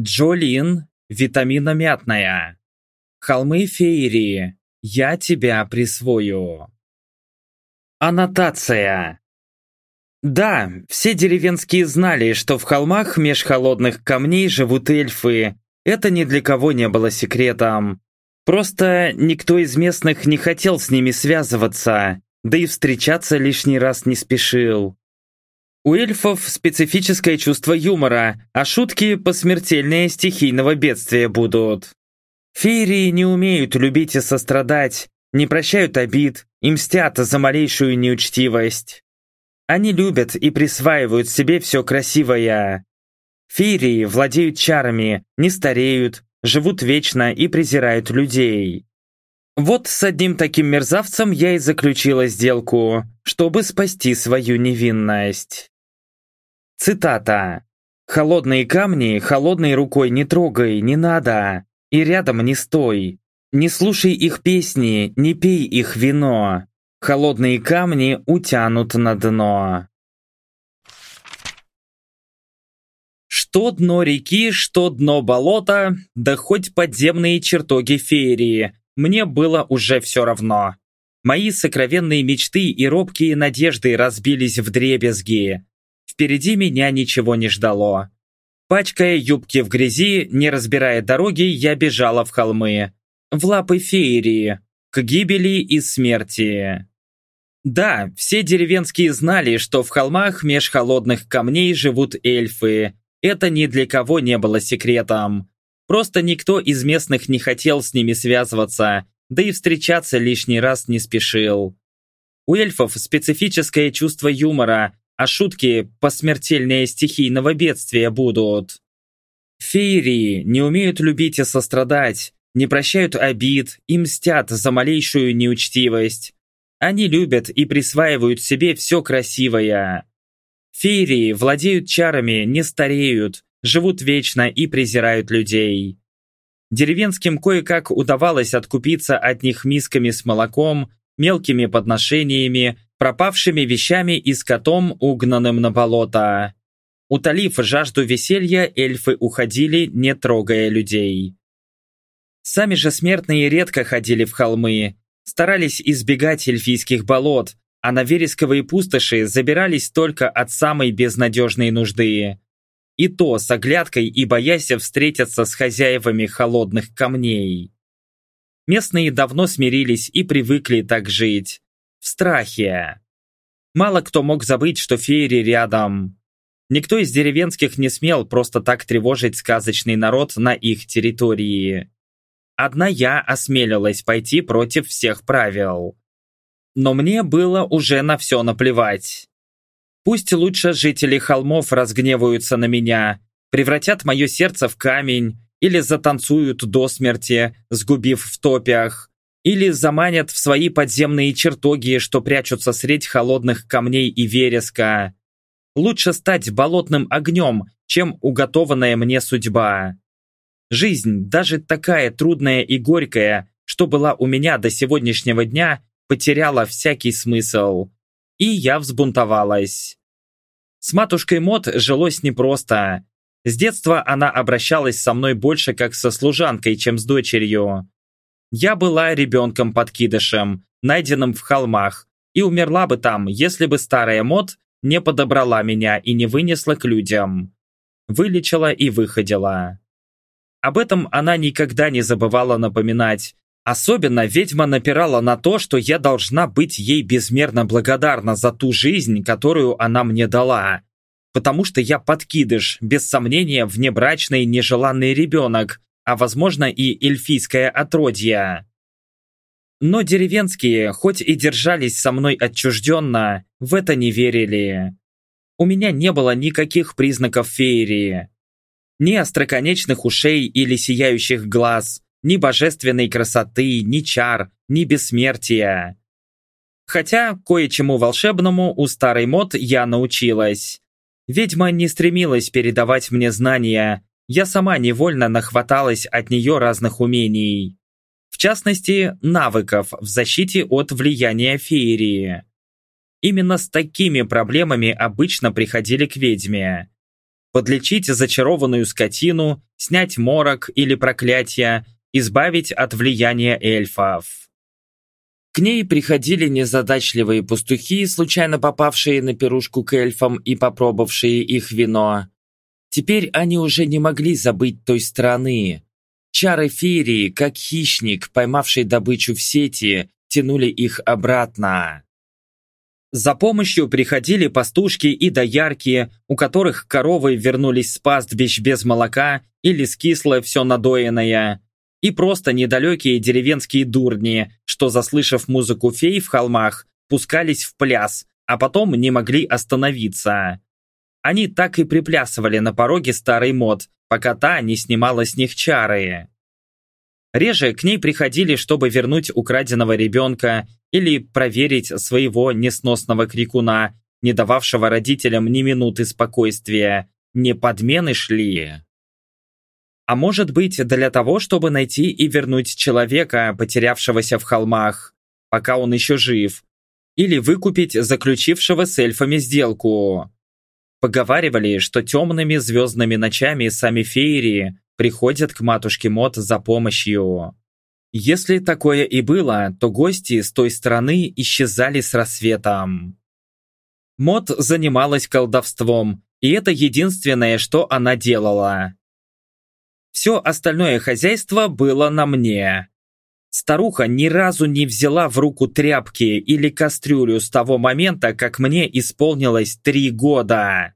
Джолин, витаминомятная. Холмы феерии. Я тебя присвою. Аннотация. Да, все деревенские знали, что в холмах меж холодных камней живут эльфы. Это ни для кого не было секретом. Просто никто из местных не хотел с ними связываться, да и встречаться лишний раз не спешил. У эльфов специфическое чувство юмора, а шутки посмертельнее стихийного бедствия будут. Феерии не умеют любить и сострадать, не прощают обид и мстят за малейшую неучтивость. Они любят и присваивают себе все красивое. Феерии владеют чарами, не стареют, живут вечно и презирают людей. Вот с одним таким мерзавцем я и заключила сделку, чтобы спасти свою невинность. Цитата. «Холодные камни холодной рукой не трогай, не надо, и рядом не стой. Не слушай их песни, не пей их вино. Холодные камни утянут на дно». Что дно реки, что дно болота, да хоть подземные чертоги феерии, мне было уже все равно. Мои сокровенные мечты и робкие надежды разбились в дребезги. Впереди меня ничего не ждало. Пачкая юбки в грязи, не разбирая дороги, я бежала в холмы. В лапы феерии, к гибели и смерти. Да, все деревенские знали, что в холмах меж холодных камней живут эльфы. Это ни для кого не было секретом. Просто никто из местных не хотел с ними связываться, да и встречаться лишний раз не спешил. У эльфов специфическое чувство юмора, а шутки посмертельнее стихийного бедствия будут. Феерии не умеют любить и сострадать, не прощают обид и мстят за малейшую неучтивость. Они любят и присваивают себе все красивое. Феерии владеют чарами, не стареют, живут вечно и презирают людей. Деревенским кое-как удавалось откупиться от них мисками с молоком, мелкими подношениями, пропавшими вещами и скотом, угнанным на болото. Утолив жажду веселья, эльфы уходили, не трогая людей. Сами же смертные редко ходили в холмы, старались избегать эльфийских болот, а на вересковые пустоши забирались только от самой безнадежной нужды. И то с оглядкой и боясь встретиться с хозяевами холодных камней. Местные давно смирились и привыкли так жить в страхе. Мало кто мог забыть, что феери рядом. Никто из деревенских не смел просто так тревожить сказочный народ на их территории. Одна я осмелилась пойти против всех правил. Но мне было уже на все наплевать. Пусть лучше жители холмов разгневаются на меня, превратят мое сердце в камень или затанцуют до смерти, сгубив в топях, или заманят в свои подземные чертоги, что прячутся средь холодных камней и вереска. Лучше стать болотным огнем, чем уготованная мне судьба. Жизнь, даже такая трудная и горькая, что была у меня до сегодняшнего дня, потеряла всякий смысл. И я взбунтовалась. С матушкой Мот жилось непросто. С детства она обращалась со мной больше как со служанкой, чем с дочерью. Я была ребенком-подкидышем, найденным в холмах, и умерла бы там, если бы старая мод не подобрала меня и не вынесла к людям. Вылечила и выходила. Об этом она никогда не забывала напоминать. Особенно ведьма напирала на то, что я должна быть ей безмерно благодарна за ту жизнь, которую она мне дала. Потому что я подкидыш, без сомнения, внебрачный нежеланный ребенок, а возможно и эльфийское отродье. Но деревенские, хоть и держались со мной отчужденно, в это не верили. У меня не было никаких признаков феерии. Ни остроконечных ушей или сияющих глаз, ни божественной красоты, ни чар, ни бессмертия. Хотя кое-чему волшебному у старой мод я научилась. Ведьма не стремилась передавать мне знания, я сама невольно нахваталась от нее разных умений. В частности, навыков в защите от влияния феерии. Именно с такими проблемами обычно приходили к ведьме. подлечить зачарованную скотину, снять морок или проклятие, избавить от влияния эльфов. К ней приходили незадачливые пастухи, случайно попавшие на пирушку к эльфам и попробовавшие их вино. Теперь они уже не могли забыть той страны. Чары феерии, как хищник, поймавший добычу в сети, тянули их обратно. За помощью приходили пастушки и доярки, у которых коровы вернулись с пастбищ без молока или скисло все надоенное, и просто недалекие деревенские дурни, что, заслышав музыку фей в холмах, пускались в пляс, а потом не могли остановиться. Они так и приплясывали на пороге старый мод, пока та не снимала с них чары. Реже к ней приходили, чтобы вернуть украденного ребенка или проверить своего несносного крикуна, не дававшего родителям ни минуты спокойствия. Не подмены шли. А может быть, для того, чтобы найти и вернуть человека, потерявшегося в холмах, пока он еще жив, или выкупить заключившего с эльфами сделку. Поговаривали, что темными звездными ночами сами феери приходят к матушке Мот за помощью. Если такое и было, то гости с той стороны исчезали с рассветом. Мот занималась колдовством, и это единственное, что она делала. Все остальное хозяйство было на мне. Старуха ни разу не взяла в руку тряпки или кастрюлю с того момента, как мне исполнилось три года.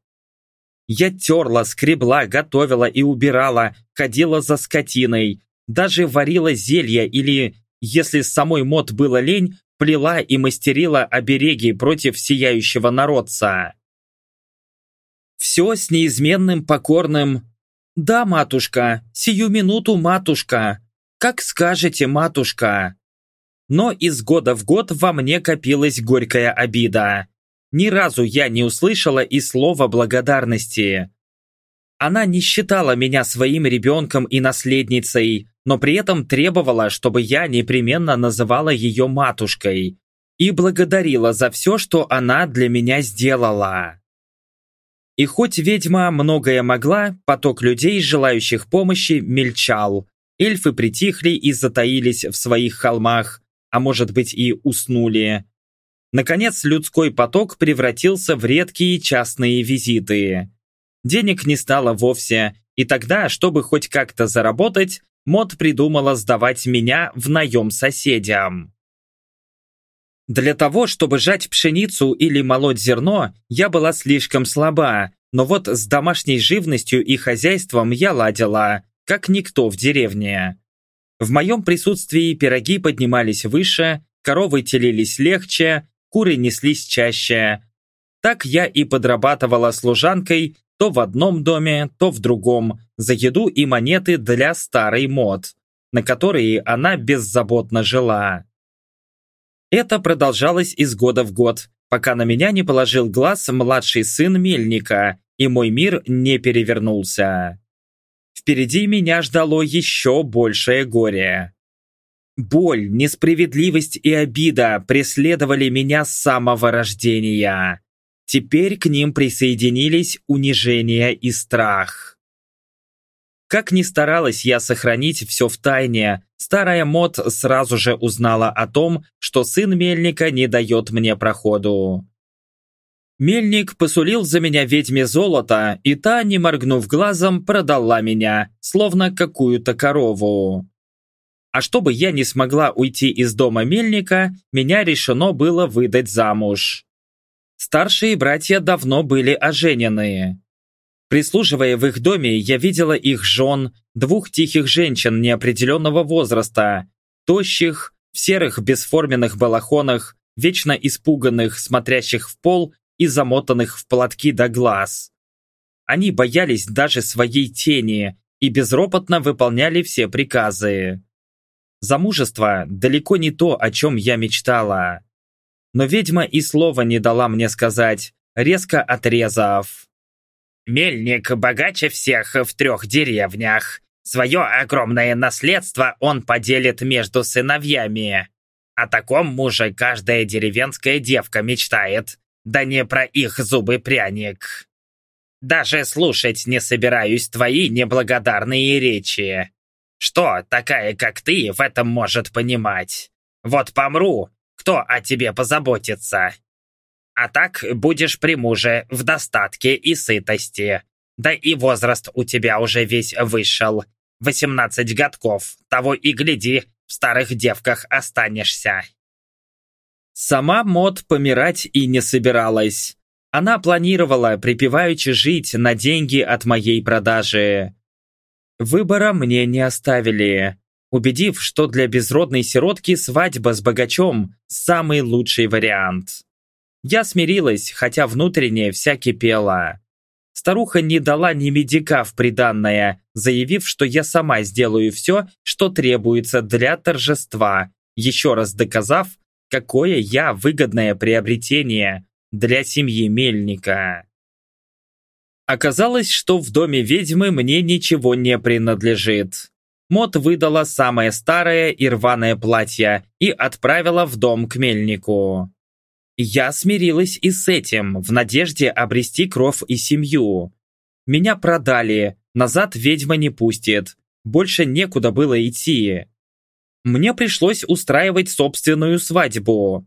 Я терла, скребла, готовила и убирала, ходила за скотиной, даже варила зелья или, если самой мод было лень, плела и мастерила обереги против сияющего народца. Все с неизменным покорным «Да, матушка, сию минуту, матушка! Как скажете, матушка!» Но из года в год во мне копилась горькая обида. Ни разу я не услышала и слова благодарности. Она не считала меня своим ребенком и наследницей, но при этом требовала, чтобы я непременно называла ее матушкой и благодарила за все, что она для меня сделала. И хоть ведьма многое могла, поток людей, желающих помощи, мельчал. Эльфы притихли и затаились в своих холмах, а может быть и уснули. Наконец, людской поток превратился в редкие частные визиты. Денег не стало вовсе, и тогда, чтобы хоть как-то заработать, Мод придумала сдавать меня в наем соседям. Для того, чтобы жать пшеницу или молоть зерно, я была слишком слаба, но вот с домашней живностью и хозяйством я ладила, как никто в деревне. В моем присутствии пироги поднимались выше, коровы телились легче, куры неслись чаще. Так я и подрабатывала служанкой то в одном доме, то в другом, за еду и монеты для старой мод, на которые она беззаботно жила. Это продолжалось из года в год, пока на меня не положил глаз младший сын Мельника, и мой мир не перевернулся. Впереди меня ждало еще большее горе. Боль, несправедливость и обида преследовали меня с самого рождения. Теперь к ним присоединились унижение и страх. Как ни старалась я сохранить все в тайне, старая Мот сразу же узнала о том, что сын Мельника не дает мне проходу. Мельник посулил за меня ведьме золото, и та, не моргнув глазом, продала меня, словно какую-то корову. А чтобы я не смогла уйти из дома мельника, меня решено было выдать замуж. Старшие братья давно были оженены. Прислуживая в их доме, я видела их жен, двух тихих женщин неопределенного возраста, тощих, в серых бесформенных балахонах, вечно испуганных, смотрящих в пол и замотанных в платки до глаз. Они боялись даже своей тени и безропотно выполняли все приказы. Замужество далеко не то, о чем я мечтала. Но ведьма и слова не дала мне сказать, резко отрезав. «Мельник богаче всех в трех деревнях. Свое огромное наследство он поделит между сыновьями. О таком муже каждая деревенская девка мечтает, да не про их зубы пряник». Даже слушать не собираюсь твои неблагодарные речи. Что такая, как ты, в этом может понимать? Вот помру, кто о тебе позаботится? А так будешь при муже в достатке и сытости. Да и возраст у тебя уже весь вышел. 18 годков, того и гляди, в старых девках останешься. Сама Мод помирать и не собиралась. Она планировала припеваючи жить на деньги от моей продажи. Выбора мне не оставили, убедив, что для безродной сиротки свадьба с богачом – самый лучший вариант. Я смирилась, хотя внутренне вся кипела. Старуха не дала ни медика в приданное, заявив, что я сама сделаю все, что требуется для торжества, еще раз доказав, какое я выгодное приобретение для семьи Мельника. Оказалось, что в доме ведьмы мне ничего не принадлежит. Мот выдала самое старое и рваное платье и отправила в дом к мельнику. Я смирилась и с этим, в надежде обрести кров и семью. Меня продали, назад ведьма не пустит, больше некуда было идти. Мне пришлось устраивать собственную свадьбу.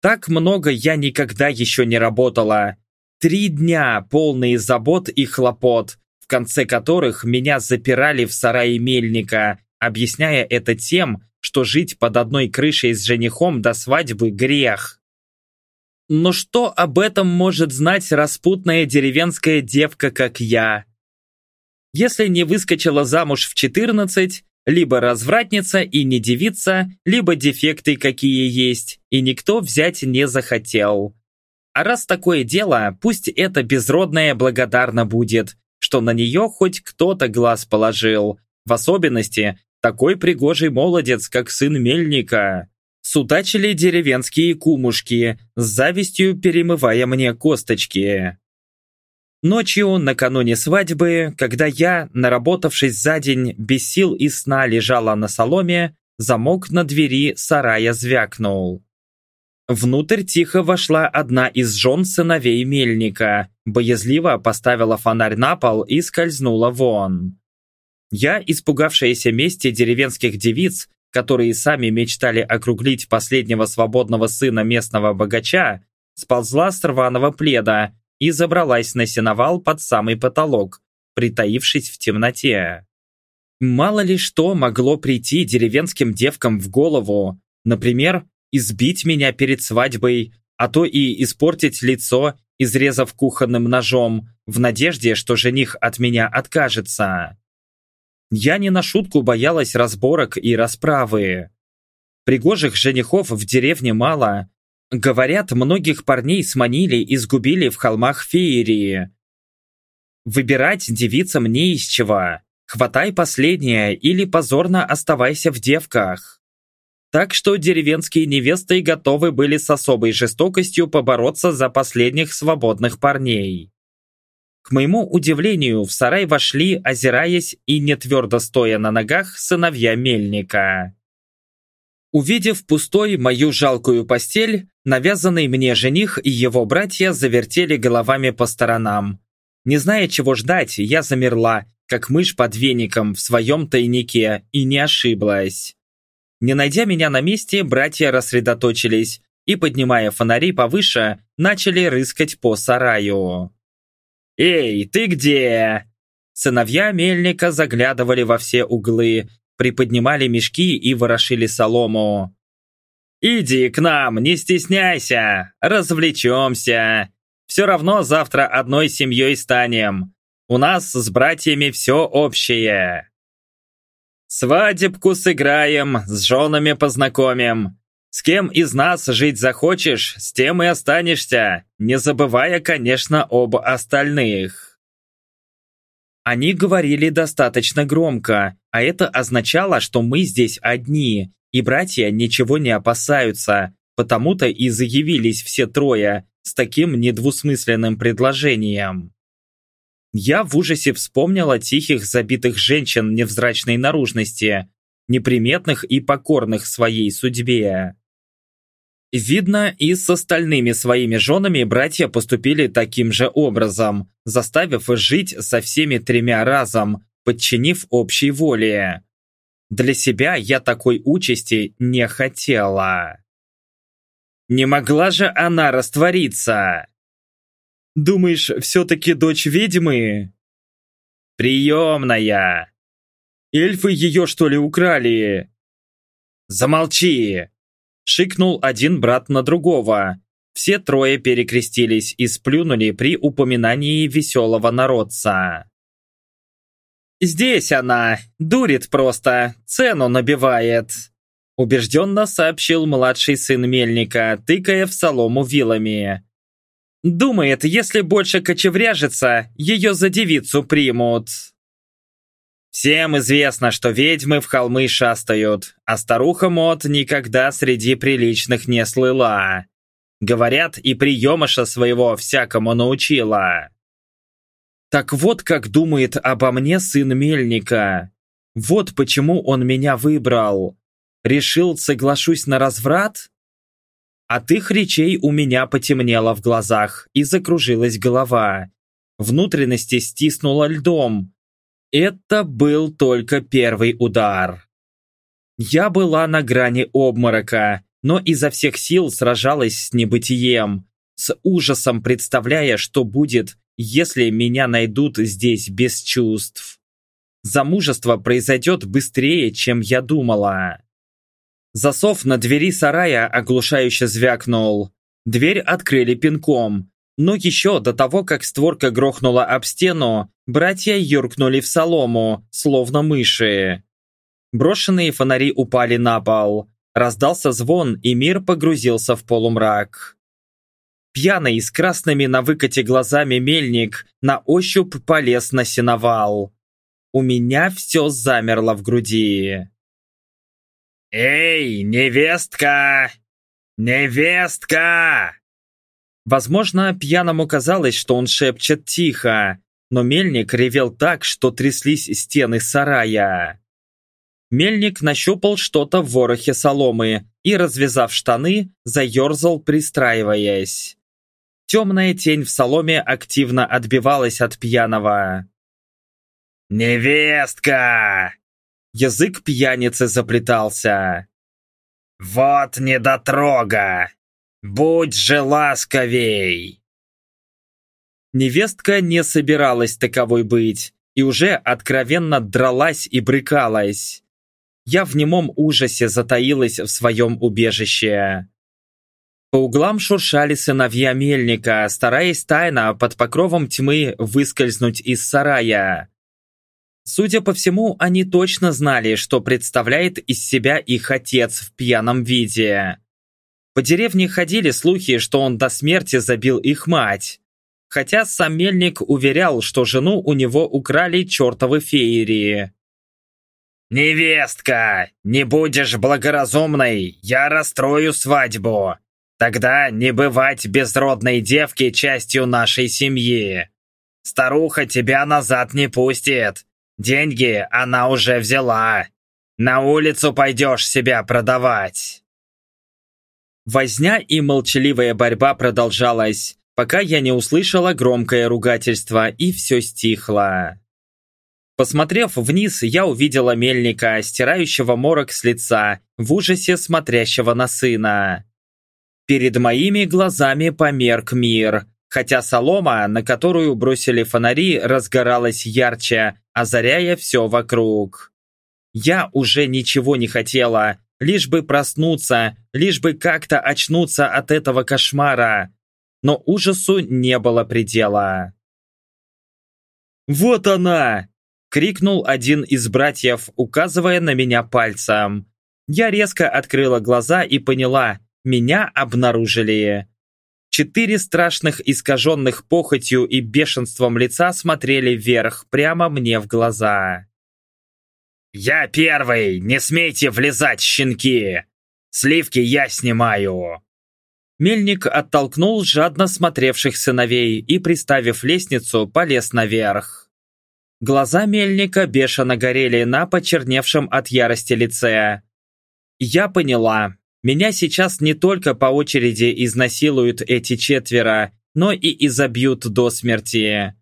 Так много я никогда еще не работала, Три дня, полные забот и хлопот, в конце которых меня запирали в сарае мельника, объясняя это тем, что жить под одной крышей с женихом до свадьбы – грех. Но что об этом может знать распутная деревенская девка, как я? Если не выскочила замуж в 14, либо развратница и не девица, либо дефекты какие есть, и никто взять не захотел. А раз такое дело, пусть это безродная благодарна будет, что на нее хоть кто-то глаз положил. В особенности, такой пригожий молодец, как сын мельника. Судачили деревенские кумушки, с завистью перемывая мне косточки. Ночью, накануне свадьбы, когда я, наработавшись за день, без сил и сна лежала на соломе, замок на двери сарая звякнул. Внутрь тихо вошла одна из жен сыновей мельника, боязливо поставила фонарь на пол и скользнула вон. Я, испугавшаяся мести деревенских девиц, которые сами мечтали округлить последнего свободного сына местного богача, сползла с рваного пледа и забралась на сеновал под самый потолок, притаившись в темноте. Мало ли что могло прийти деревенским девкам в голову, например, избить меня перед свадьбой, а то и испортить лицо, изрезав кухонным ножом, в надежде, что жених от меня откажется. Я не на шутку боялась разборок и расправы. Пригожих женихов в деревне мало. Говорят, многих парней сманили и сгубили в холмах феерии. Выбирать девицам не из чего. Хватай последнее или позорно оставайся в девках. Так что деревенские невесты готовы были с особой жестокостью побороться за последних свободных парней. К моему удивлению, в сарай вошли, озираясь и не твердо стоя на ногах, сыновья мельника. Увидев пустой мою жалкую постель, навязанный мне жених и его братья завертели головами по сторонам. Не зная, чего ждать, я замерла, как мышь под веником в своем тайнике, и не ошиблась. Не найдя меня на месте, братья рассредоточились и, поднимая фонари повыше, начали рыскать по сараю. «Эй, ты где?» Сыновья мельника заглядывали во все углы, приподнимали мешки и ворошили солому. «Иди к нам, не стесняйся, развлечемся. Все равно завтра одной семьей станем. У нас с братьями все общее». Свадебку сыграем, с женами познакомим. С кем из нас жить захочешь, с тем и останешься, не забывая, конечно, об остальных. Они говорили достаточно громко, а это означало, что мы здесь одни, и братья ничего не опасаются, потому-то и заявились все трое с таким недвусмысленным предложением. Я в ужасе вспомнила тихих забитых женщин невзрачной наружности, неприметных и покорных своей судьбе. Видно, и с остальными своими женами братья поступили таким же образом, заставив жить со всеми тремя разом, подчинив общей воле. Для себя я такой участи не хотела. Не могла же она раствориться? Думаешь, все-таки дочь ведьмы? Приемная. Эльфы ее, что ли, украли? Замолчи! Шикнул один брат на другого. Все трое перекрестились и сплюнули при упоминании веселого народца. «Здесь она! Дурит просто! Цену набивает!» Убежденно сообщил младший сын Мельника, тыкая в солому вилами. «Думает, если больше кочевряжется, ее за девицу примут!» Всем известно, что ведьмы в холмы шастают, а старуха Мот никогда среди приличных не слыла. Говорят, и приемыша своего всякому научила. Так вот как думает обо мне сын Мельника. Вот почему он меня выбрал. Решил, соглашусь на разврат? От их речей у меня потемнело в глазах и закружилась голова. Внутренности стиснуло льдом, это был только первый удар. Я была на грани обморока, но изо всех сил сражалась с небытием, с ужасом представляя, что будет, если меня найдут здесь без чувств. Замужество произойдет быстрее, чем я думала. Засов на двери сарая оглушающе звякнул. Дверь открыли пинком, но еще до того, как створка грохнула об стену, братья юркнули в солому, словно мыши. Брошенные фонари упали на пол. Раздался звон, и мир погрузился в полумрак. Пьяный, с красными на выкате глазами мельник, на ощупь полез на сеновал. У меня все замерло в груди. «Эй, невестка! Невестка!» Возможно, пьяному казалось, что он шепчет тихо, но мельник ревел так, что тряслись стены сарая. Мельник нащупал что-то в ворохе соломы и, развязав штаны, заерзал, пристраиваясь. Темная тень в соломе активно отбивалась от пьяного. «Невестка!» Язык пьяницы заплетался. «Вот недотрога! «Будь же ласковей!» Невестка не собиралась таковой быть и уже откровенно дралась и брыкалась. Я в немом ужасе затаилась в своем убежище. По углам шуршали сыновья мельника, стараясь тайно под покровом тьмы выскользнуть из сарая. Судя по всему, они точно знали, что представляет из себя их отец в пьяном виде. По деревне ходили слухи, что он до смерти забил их мать. Хотя сам мельник уверял, что жену у него украли чертовы феерии. «Невестка, не будешь благоразумной, я расстрою свадьбу. Тогда не бывать безродной девке частью нашей семьи. Старуха тебя назад не пустит. Деньги она уже взяла. На улицу пойдешь себя продавать». Возня и молчаливая борьба продолжалась, пока я не услышала громкое ругательство и все стихло. Посмотрев вниз, я увидела мельника, стирающего морок с лица, в ужасе смотрящего на сына. Перед моими глазами померк мир, хотя солома, на которую бросили фонари, разгоралась ярче, озаряя все вокруг. Я уже ничего не хотела, лишь бы проснуться, лишь бы как-то очнуться от этого кошмара. Но ужасу не было предела. «Вот она!» — крикнул один из братьев, указывая на меня пальцем. Я резко открыла глаза и поняла, меня обнаружили. Четыре страшных искаженных похотью и бешенством лица смотрели вверх, прямо мне в глаза. «Я первый! Не смейте влезать, щенки! Сливки я снимаю!» Мельник оттолкнул жадно смотревших сыновей и, приставив лестницу, полез наверх. Глаза мельника бешено горели на почерневшем от ярости лице. Я поняла, Меня сейчас не только по очереди изнасилуют эти четверо, но и изобьют до смерти.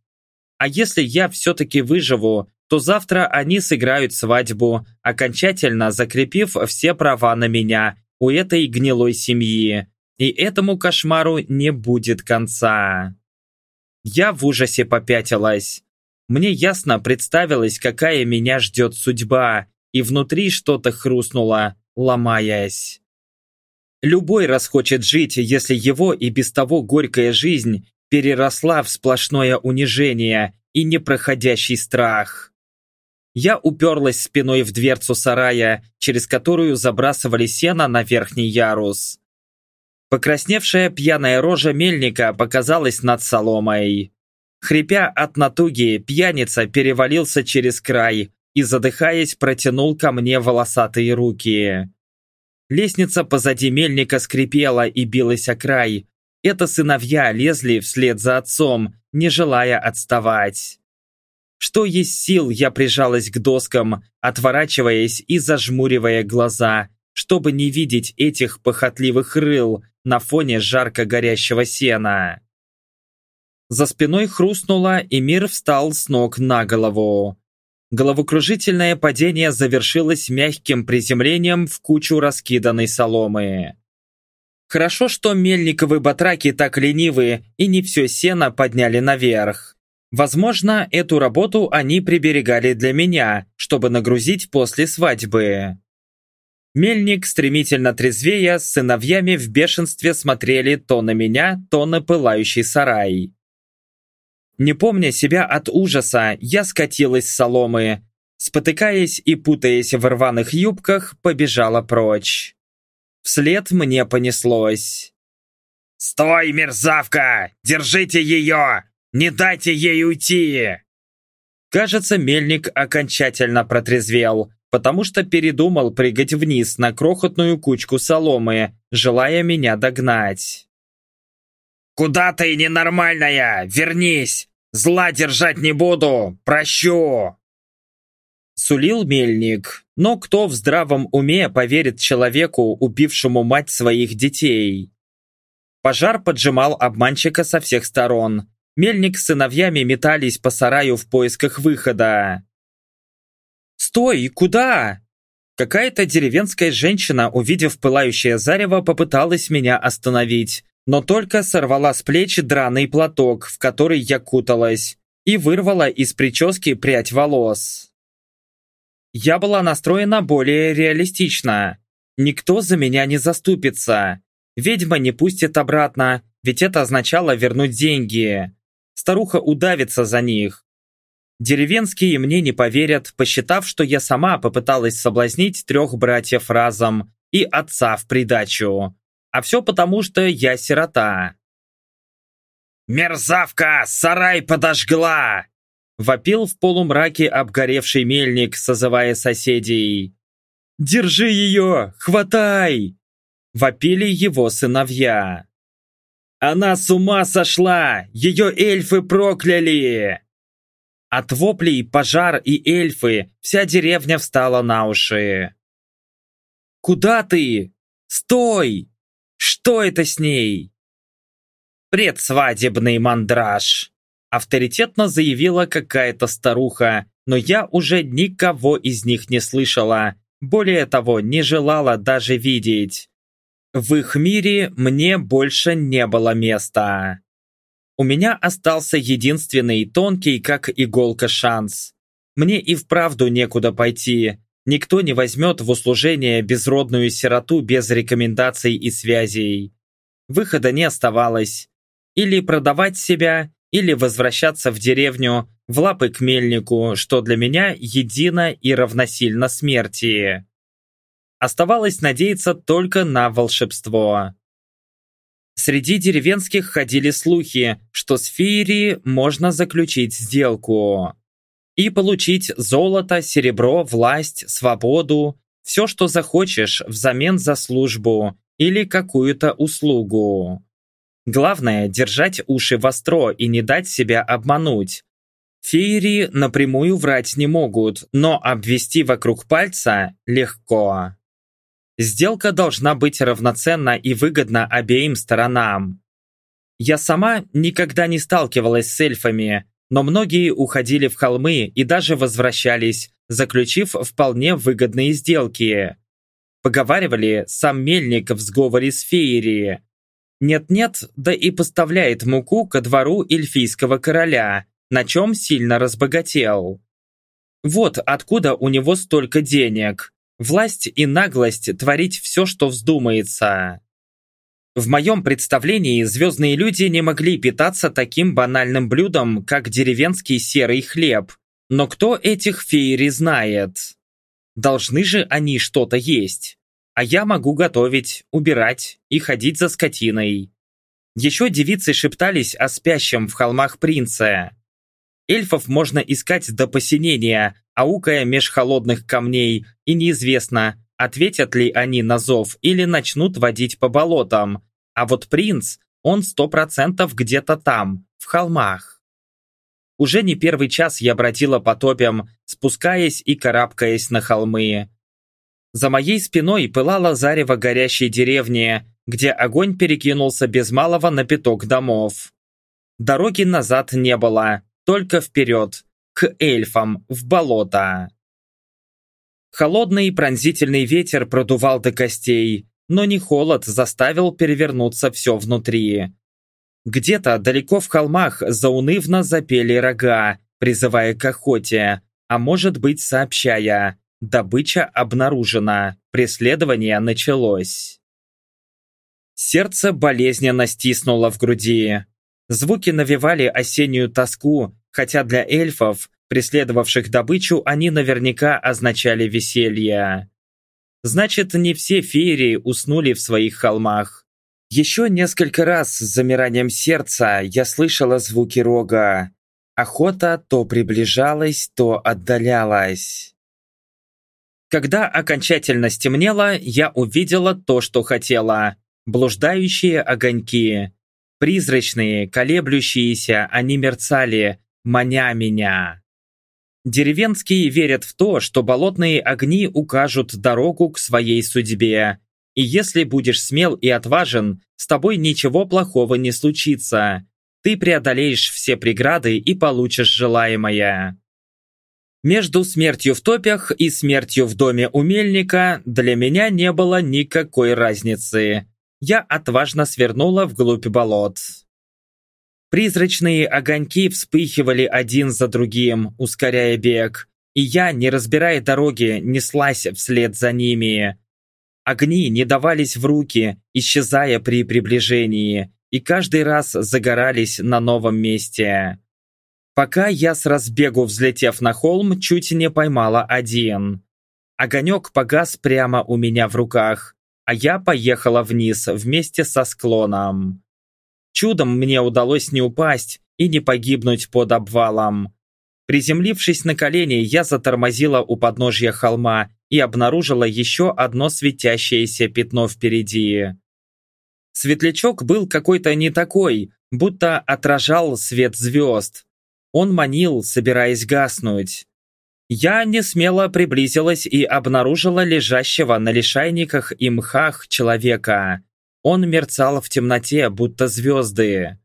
А если я все-таки выживу, то завтра они сыграют свадьбу, окончательно закрепив все права на меня у этой гнилой семьи. И этому кошмару не будет конца. Я в ужасе попятилась. Мне ясно представилось, какая меня ждет судьба, и внутри что-то хрустнуло, ломаясь. Любой расхочет жить, если его и без того горькая жизнь переросла в сплошное унижение и непроходящий страх. Я уперлась спиной в дверцу сарая, через которую забрасывали сено на верхний ярус. Покрасневшая пьяная рожа мельника показалась над соломой. Хрипя от натуги, пьяница перевалился через край и, задыхаясь, протянул ко мне волосатые руки. Лестница позади мельника скрипела и билась о край. Это сыновья лезли вслед за отцом, не желая отставать. Что есть сил, я прижалась к доскам, отворачиваясь и зажмуривая глаза, чтобы не видеть этих похотливых рыл на фоне жарко горящего сена. За спиной хрустнуло, и мир встал с ног на голову. Головокружительное падение завершилось мягким приземлением в кучу раскиданной соломы. Хорошо, что мельниковы батраки так ленивые и не все сено подняли наверх. Возможно, эту работу они приберегали для меня, чтобы нагрузить после свадьбы. Мельник, стремительно трезвея, с сыновьями в бешенстве смотрели то на меня, то на пылающий сарай. Не помня себя от ужаса, я скатилась с соломы. Спотыкаясь и путаясь в рваных юбках, побежала прочь. Вслед мне понеслось. «Стой, мерзавка! Держите ее! Не дайте ей уйти!» Кажется, мельник окончательно протрезвел, потому что передумал прыгать вниз на крохотную кучку соломы, желая меня догнать. «Куда ты, ненормальная? Вернись! Зла держать не буду! Прощу!» Сулил мельник, но кто в здравом уме поверит человеку, убившему мать своих детей? Пожар поджимал обманщика со всех сторон. Мельник с сыновьями метались по сараю в поисках выхода. «Стой! Куда?» Какая-то деревенская женщина, увидев пылающее зарево, попыталась меня остановить, но только сорвала с плеч драный платок, в который я куталась, и вырвала из прически прядь волос. Я была настроена более реалистично. Никто за меня не заступится. Ведьма не пустит обратно, ведь это означало вернуть деньги. Старуха удавится за них. Деревенские мне не поверят, посчитав, что я сама попыталась соблазнить трех братьев разом и отца в придачу. А все потому, что я сирота. «Мерзавка! Сарай подожгла!» Вопил в полумраке обгоревший мельник, созывая соседей. «Держи ее! Хватай!» Вопили его сыновья. «Она с ума сошла! Ее эльфы прокляли!» От воплей пожар и эльфы вся деревня встала на уши. «Куда ты? Стой!» Что это с ней? Предсвадебный мандраж. Авторитетно заявила какая-то старуха, но я уже никого из них не слышала. Более того, не желала даже видеть. В их мире мне больше не было места. У меня остался единственный тонкий, как иголка, шанс. Мне и вправду некуда пойти, Никто не возьмет в услужение безродную сироту без рекомендаций и связей. Выхода не оставалось. Или продавать себя, или возвращаться в деревню, в лапы к мельнику, что для меня едино и равносильно смерти. Оставалось надеяться только на волшебство. Среди деревенских ходили слухи, что с Фиери можно заключить сделку и получить золото, серебро, власть, свободу, все, что захочешь взамен за службу или какую-то услугу. Главное – держать уши востро и не дать себя обмануть. Феери напрямую врать не могут, но обвести вокруг пальца легко. Сделка должна быть равноценна и выгодна обеим сторонам. Я сама никогда не сталкивалась с эльфами, но многие уходили в холмы и даже возвращались, заключив вполне выгодные сделки. Поговаривали, сам Мельник в сговоре с Феерии. Нет-нет, да и поставляет муку ко двору эльфийского короля, на чем сильно разбогател. Вот откуда у него столько денег. Власть и наглость творить все, что вздумается. В моем представлении звездные люди не могли питаться таким банальным блюдом, как деревенский серый хлеб. Но кто этих феери знает? Должны же они что-то есть. А я могу готовить, убирать и ходить за скотиной. Еще девицы шептались о спящем в холмах принце. Эльфов можно искать до посинения, аукая меж холодных камней, и неизвестно, ответят ли они на зов или начнут водить по болотам, а вот принц, он сто процентов где-то там, в холмах. Уже не первый час я бродила по топям, спускаясь и карабкаясь на холмы. За моей спиной пылала зарево горящей деревни, где огонь перекинулся без малого на пяток домов. Дороги назад не было, только вперед, к эльфам, в болото. Холодный пронзительный ветер продувал до костей, но не холод заставил перевернуться все внутри. Где-то далеко в холмах заунывно запели рога, призывая к охоте, а может быть сообщая «добыча обнаружена, преследование началось». Сердце болезненно стиснуло в груди. Звуки навевали осеннюю тоску, хотя для эльфов, преследовавших добычу, они наверняка означали веселье. Значит, не все феерии уснули в своих холмах. Еще несколько раз с замиранием сердца я слышала звуки рога. Охота то приближалась, то отдалялась. Когда окончательно стемнело, я увидела то, что хотела. Блуждающие огоньки. Призрачные, колеблющиеся, они мерцали, маня меня. Деревенские верят в то, что болотные огни укажут дорогу к своей судьбе. И если будешь смел и отважен, с тобой ничего плохого не случится. Ты преодолеешь все преграды и получишь желаемое. Между смертью в топях и смертью в доме у мельника для меня не было никакой разницы. Я отважно свернула вглубь болот. Призрачные огоньки вспыхивали один за другим, ускоряя бег, и я, не разбирая дороги, неслась вслед за ними. Огни не давались в руки, исчезая при приближении, и каждый раз загорались на новом месте. Пока я с разбегу, взлетев на холм, чуть не поймала один. Огонек погас прямо у меня в руках, а я поехала вниз вместе со склоном. Чудом мне удалось не упасть и не погибнуть под обвалом. Приземлившись на колени, я затормозила у подножья холма и обнаружила еще одно светящееся пятно впереди. Светлячок был какой-то не такой, будто отражал свет звезд. Он манил, собираясь гаснуть. Я не смело приблизилась и обнаружила лежащего на лишайниках и мхах человека. Он мерцал в темноте, будто звезды.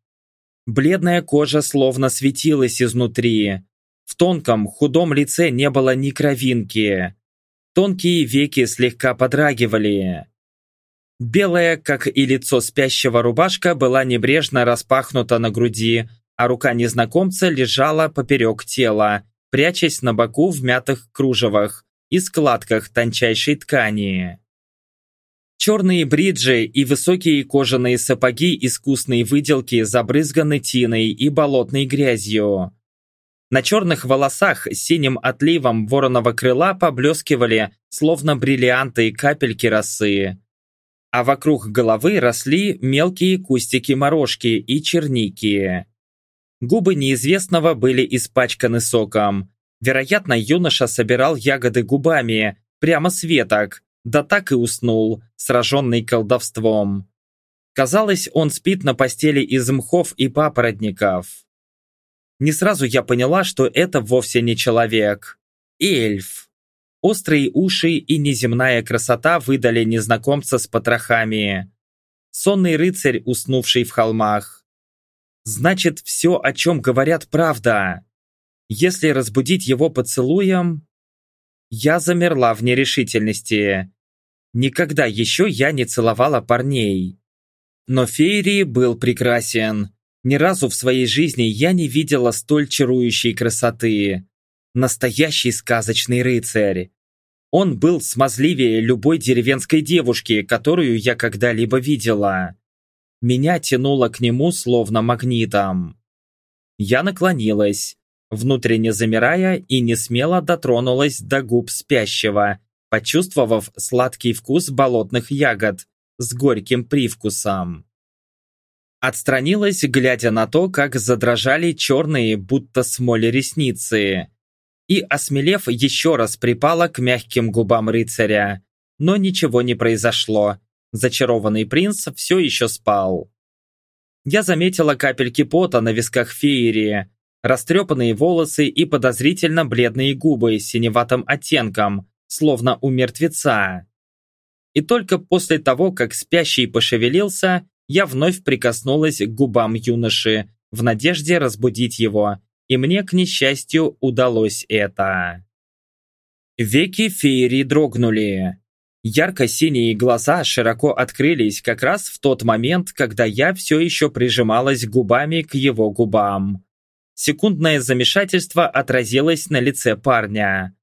Бледная кожа словно светилась изнутри. В тонком, худом лице не было ни кровинки. Тонкие веки слегка подрагивали. Белая, как и лицо спящего рубашка, была небрежно распахнута на груди, а рука незнакомца лежала поперек тела, прячась на боку в мятых кружевах и складках тончайшей ткани. Черные бриджи и высокие кожаные сапоги искусной выделки забрызганы тиной и болотной грязью. На черных волосах с синим отливом вороного крыла поблескивали, словно бриллианты капельки росы. А вокруг головы росли мелкие кустики морожки и черники. Губы неизвестного были испачканы соком. Вероятно, юноша собирал ягоды губами, прямо с веток, да так и уснул, сраженный колдовством. Казалось, он спит на постели из мхов и папоротников. Не сразу я поняла, что это вовсе не человек. Эльф. Острые уши и неземная красота выдали незнакомца с потрохами. Сонный рыцарь, уснувший в холмах. Значит, все, о чем говорят, правда. Если разбудить его поцелуем... Я замерла в нерешительности. Никогда еще я не целовала парней. Но Фейри был прекрасен. Ни разу в своей жизни я не видела столь чарующей красоты. Настоящий сказочный рыцарь. Он был смазливее любой деревенской девушки, которую я когда-либо видела. Меня тянуло к нему словно магнитом. Я наклонилась, внутренне замирая и не смело дотронулась до губ спящего, почувствовав сладкий вкус болотных ягод с горьким привкусом. Отстранилась, глядя на то, как задрожали черные, будто смоли ресницы, и, осмелев, еще раз припала к мягким губам рыцаря. Но ничего не произошло. Зачарованный принц все еще спал. Я заметила капельки пота на висках феерии, растрепанные волосы и подозрительно бледные губы с синеватым оттенком, словно у мертвеца. И только после того, как спящий пошевелился, я вновь прикоснулась к губам юноши в надежде разбудить его и мне, к несчастью, удалось это. Веки феери дрогнули. Ярко-синие глаза широко открылись как раз в тот момент, когда я все еще прижималась губами к его губам. Секундное замешательство отразилось на лице парня.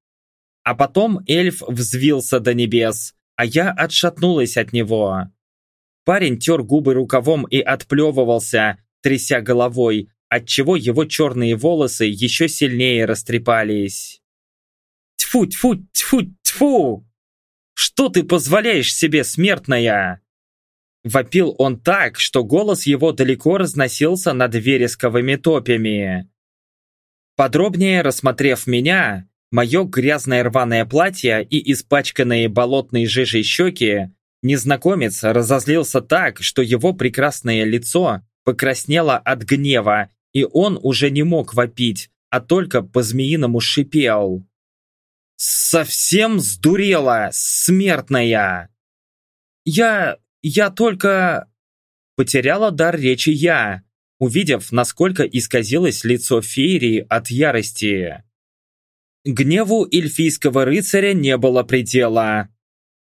А потом эльф взвился до небес, а я отшатнулась от него. Парень тер губы рукавом и отплевывался, тряся головой, отчего его черные волосы еще сильнее растрепались. «Тьфу, тьфу, тьфу, тьфу! Что ты позволяешь себе, смертная?» Вопил он так, что голос его далеко разносился над вересковыми топями. Подробнее рассмотрев меня, мое грязное рваное платье и испачканные болотной жижей щеки, незнакомец разозлился так, что его прекрасное лицо покраснело от гнева и он уже не мог вопить, а только по-змеиному шипел. «Совсем сдурела, смертная!» «Я... я только...» Потеряла дар речи я, увидев, насколько исказилось лицо Феерии от ярости. Гневу эльфийского рыцаря не было предела.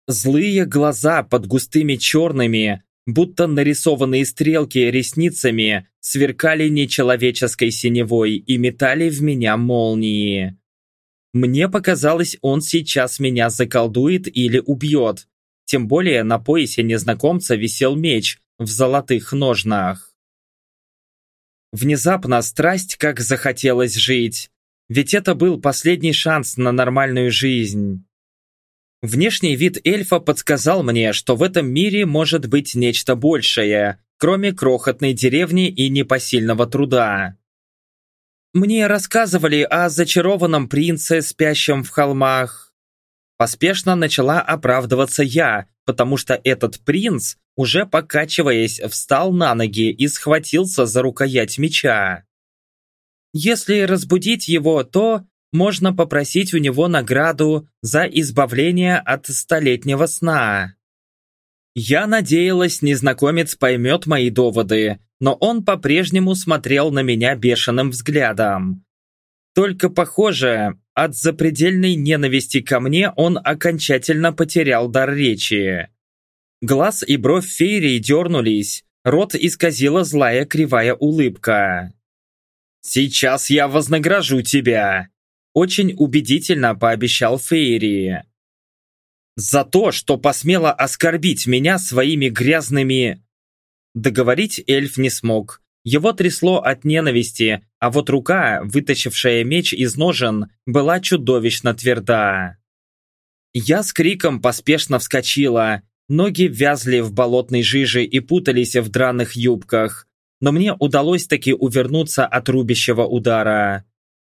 Злые глаза под густыми черными, будто нарисованные стрелки ресницами, сверкали нечеловеческой синевой и метали в меня молнии. Мне показалось, он сейчас меня заколдует или убьет. Тем более на поясе незнакомца висел меч в золотых ножнах. Внезапно страсть как захотелось жить. Ведь это был последний шанс на нормальную жизнь. Внешний вид эльфа подсказал мне, что в этом мире может быть нечто большее, кроме крохотной деревни и непосильного труда. Мне рассказывали о зачарованном принце, спящем в холмах. Поспешно начала оправдываться я, потому что этот принц, уже покачиваясь, встал на ноги и схватился за рукоять меча. Если разбудить его, то можно попросить у него награду за избавление от столетнего сна. Я надеялась, незнакомец поймет мои доводы, но он по-прежнему смотрел на меня бешеным взглядом. Только, похоже, от запредельной ненависти ко мне он окончательно потерял дар речи. Глаз и бровь феерии дернулись, рот исказила злая кривая улыбка. «Сейчас я вознагражу тебя!» Очень убедительно пообещал Фейри. За то, что посмела оскорбить меня своими грязными... Договорить эльф не смог. Его трясло от ненависти, а вот рука, вытащившая меч из ножен, была чудовищно тверда. Я с криком поспешно вскочила. Ноги вязли в болотной жиже и путались в драных юбках. Но мне удалось таки увернуться от рубящего удара.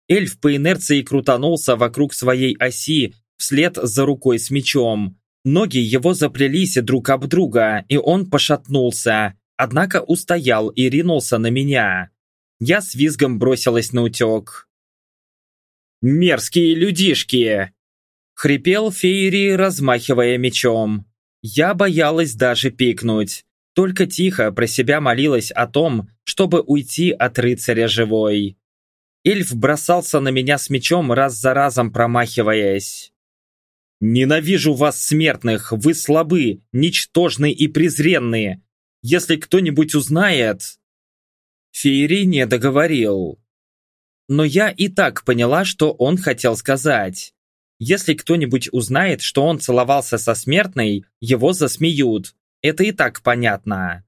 Эльф по инерции крутанулся вокруг своей оси, вслед за рукой с мечом. Ноги его заплелись друг об друга, и он пошатнулся, однако устоял и ринулся на меня. Я с визгом бросилась на утек. «Мерзкие людишки!» Хрипел Фейри, размахивая мечом. Я боялась даже пикнуть. Только тихо про себя молилась о том, чтобы уйти от рыцаря живой. Эльф бросался на меня с мечом, раз за разом промахиваясь. «Ненавижу вас, смертных! Вы слабы, ничтожны и презренные! Если кто-нибудь узнает...» Феери не договорил. Но я и так поняла, что он хотел сказать. Если кто-нибудь узнает, что он целовался со смертной, его засмеют. Это и так понятно.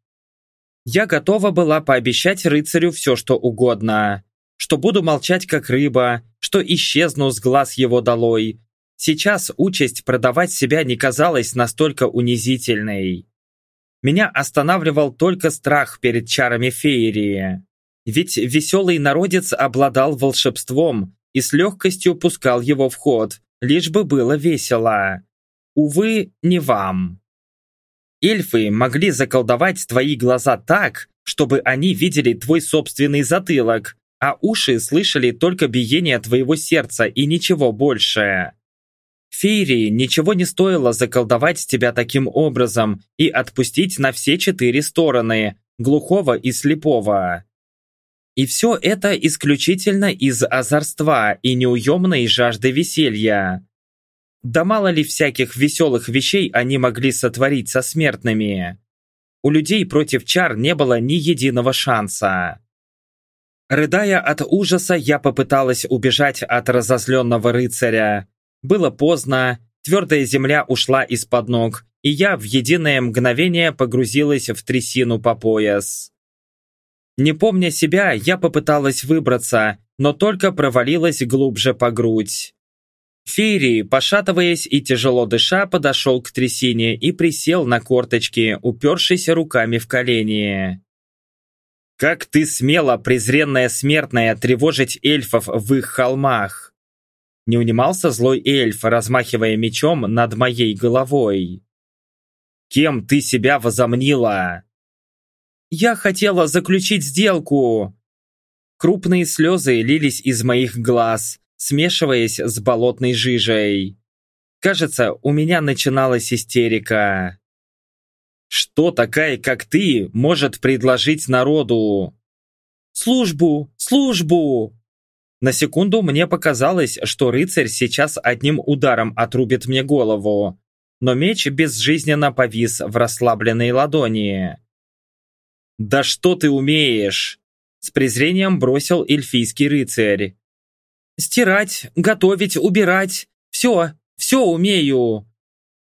Я готова была пообещать рыцарю все, что угодно. Что буду молчать, как рыба, что исчезну с глаз его долой. Сейчас участь продавать себя не казалась настолько унизительной. Меня останавливал только страх перед чарами феерии. Ведь веселый народец обладал волшебством и с легкостью пускал его в ход, лишь бы было весело. Увы, не вам. Эльфы могли заколдовать твои глаза так, чтобы они видели твой собственный затылок, а уши слышали только биение твоего сердца и ничего больше. Фейри ничего не стоило заколдовать тебя таким образом и отпустить на все четыре стороны, глухого и слепого. И все это исключительно из озорства и неуемной жажды веселья. Да мало ли всяких веселых вещей они могли сотворить со смертными. У людей против чар не было ни единого шанса. Рыдая от ужаса, я попыталась убежать от разозленного рыцаря. Было поздно, твердая земля ушла из-под ног, и я в единое мгновение погрузилась в трясину по пояс. Не помня себя, я попыталась выбраться, но только провалилась глубже по грудь. Фейри, пошатываясь и тяжело дыша, подошел к трясине и присел на корточки, упершись руками в колени. «Как ты смела, презренная смертная, тревожить эльфов в их холмах!» Не унимался злой эльф, размахивая мечом над моей головой. «Кем ты себя возомнила?» Я хотела заключить сделку!» Крупные слезы лились из моих глаз, смешиваясь с болотной жижей. Кажется, у меня начиналась истерика. Что такая, как ты, может предложить народу? Службу! Службу! На секунду мне показалось, что рыцарь сейчас одним ударом отрубит мне голову, но меч безжизненно повис в расслабленной ладони. «Да что ты умеешь?» С презрением бросил эльфийский рыцарь. «Стирать, готовить, убирать. Все, все умею!»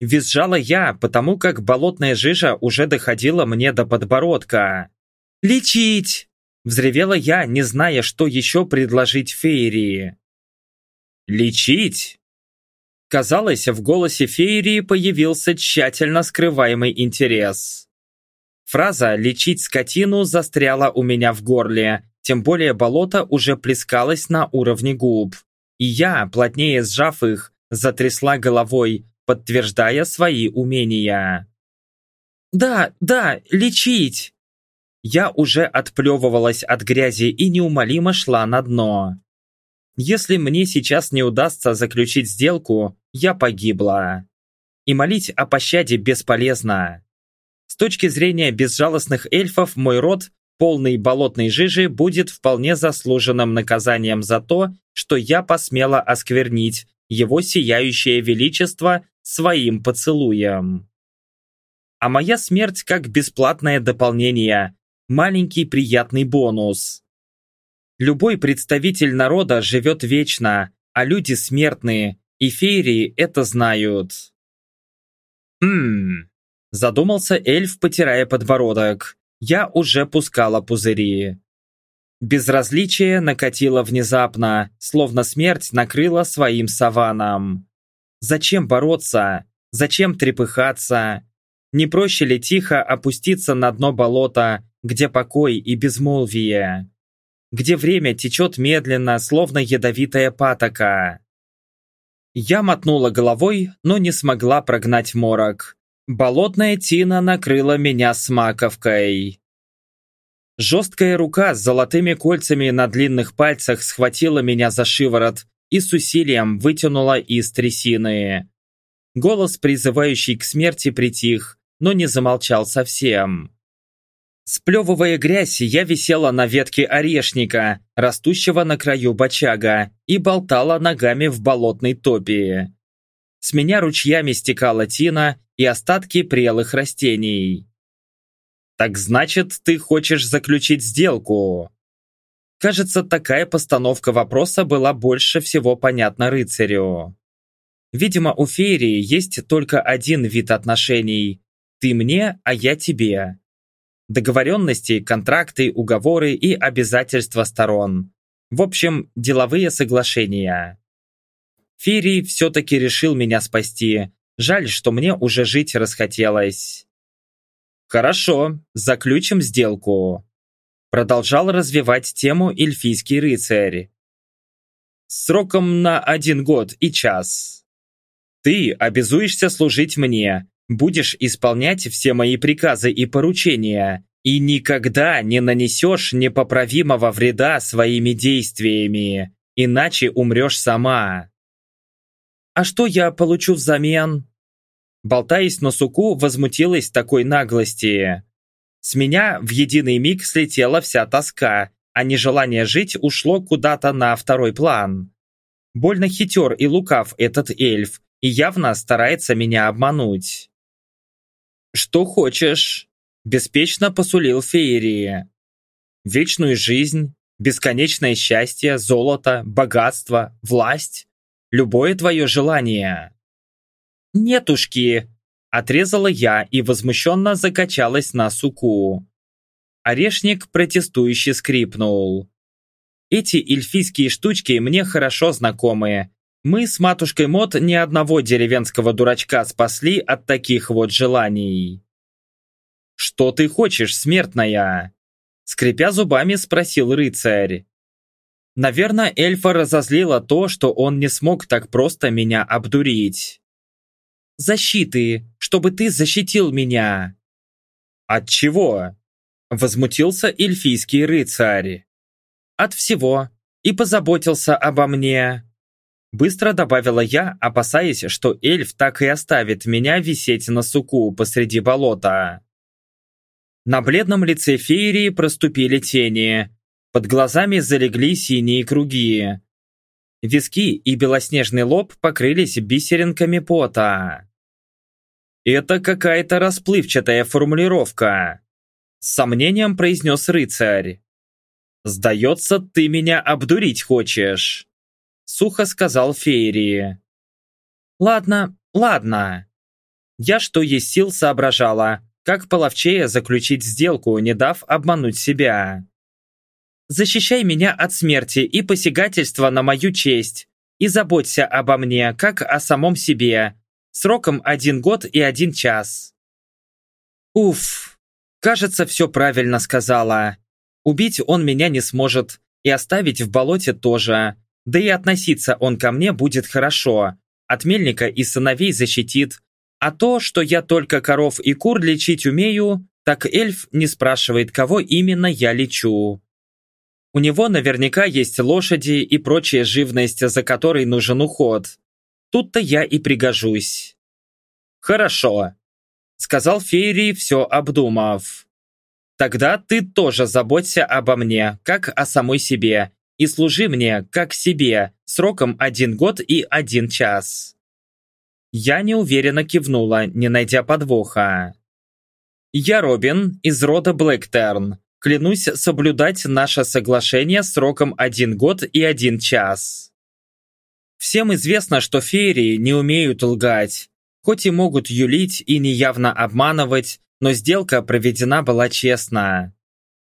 Визжала я, потому как болотная жижа уже доходила мне до подбородка. «Лечить!» Взревела я, не зная, что еще предложить Фейри. «Лечить?» Казалось, в голосе Фейри появился тщательно скрываемый интерес. Фраза «лечить скотину» застряла у меня в горле, тем более болото уже плескалось на уровне губ. И я, плотнее сжав их, затрясла головой, подтверждая свои умения. «Да, да, лечить!» Я уже отплевывалась от грязи и неумолимо шла на дно. Если мне сейчас не удастся заключить сделку, я погибла. И молить о пощаде бесполезно. С точки зрения безжалостных эльфов, мой род, полный болотной жижи, будет вполне заслуженным наказанием за то, что я посмела осквернить его сияющее величество своим поцелуем. А моя смерть как бесплатное дополнение, маленький приятный бонус. Любой представитель народа живет вечно, а люди смертные, и феерии это знают. Хм, Задумался эльф, потирая подбородок. Я уже пускала пузыри. Безразличие накатило внезапно, словно смерть накрыла своим саваном. Зачем бороться? Зачем трепыхаться? Не проще ли тихо опуститься на дно болота, где покой и безмолвие? Где время течет медленно, словно ядовитая патока? Я мотнула головой, но не смогла прогнать морок. Болотная тина накрыла меня с маковкой. Жесткая рука с золотыми кольцами на длинных пальцах схватила меня за шиворот и с усилием вытянула из трясины. Голос, призывающий к смерти, притих, но не замолчал совсем. Сплевывая грязь, я висела на ветке орешника, растущего на краю бочага, и болтала ногами в болотной топе. С меня ручьями стекала тина и остатки прелых растений. «Так значит, ты хочешь заключить сделку?» Кажется, такая постановка вопроса была больше всего понятна рыцарю. Видимо, у феерии есть только один вид отношений. Ты мне, а я тебе. Договоренности, контракты, уговоры и обязательства сторон. В общем, деловые соглашения. Ферий все-таки решил меня спасти. Жаль, что мне уже жить расхотелось. Хорошо, заключим сделку. Продолжал развивать тему эльфийский рыцарь. Сроком на один год и час. Ты обязуешься служить мне, будешь исполнять все мои приказы и поручения, и никогда не нанесешь непоправимого вреда своими действиями, иначе умрешь сама. А что я получу взамен? Болтаясь на суку, возмутилась такой наглости. С меня в единый миг слетела вся тоска, а нежелание жить ушло куда-то на второй план. Больно хитер и лукав этот эльф, и явно старается меня обмануть. «Что хочешь?» – беспечно посулил Феерии. «Вечную жизнь, бесконечное счастье, золото, богатство, власть, любое твое желание». «Нетушки!» – отрезала я и возмущенно закачалась на суку. Орешник протестующе скрипнул. Эти эльфийские штучки мне хорошо знакомы, мы с матушкой Мот ни одного деревенского дурачка спасли от таких вот желаний. «Что ты хочешь, смертная?» Скрипя зубами, спросил рыцарь. Наверное, эльфа разозлило то, что он не смог так просто меня обдурить. «Защиты, чтобы ты защитил меня!» «От чего?» Возмутился эльфийский рыцарь. «От всего. И позаботился обо мне. Быстро добавила я, опасаясь, что эльф так и оставит меня висеть на суку посреди болота. На бледном лице феерии проступили тени. Под глазами залегли синие круги. Виски и белоснежный лоб покрылись бисеринками пота. «Это какая-то расплывчатая формулировка», — с сомнением произнес рыцарь. «Сдается, ты меня обдурить хочешь» сухо сказал Феерии. «Ладно, ладно». Я что есть сил соображала, как половчее заключить сделку, не дав обмануть себя. «Защищай меня от смерти и посягательства на мою честь, и заботься обо мне, как о самом себе, сроком один год и один час». Уф, кажется, все правильно сказала. Убить он меня не сможет, и оставить в болоте тоже. Да и относиться он ко мне будет хорошо. От мельника и сыновей защитит. А то, что я только коров и кур лечить умею, так эльф не спрашивает, кого именно я лечу. У него наверняка есть лошади и прочая живность, за которой нужен уход. Тут-то я и пригожусь. Хорошо, сказал Фейри, все обдумав. Тогда ты тоже заботься обо мне, как о самой себе, и служи мне, как себе, сроком один год и один час». Я неуверенно кивнула, не найдя подвоха. «Я Робин из рода Блэктерн. Клянусь соблюдать наше соглашение сроком один год и один час». Всем известно, что феерии не умеют лгать, хоть и могут юлить и неявно обманывать, но сделка проведена была честно.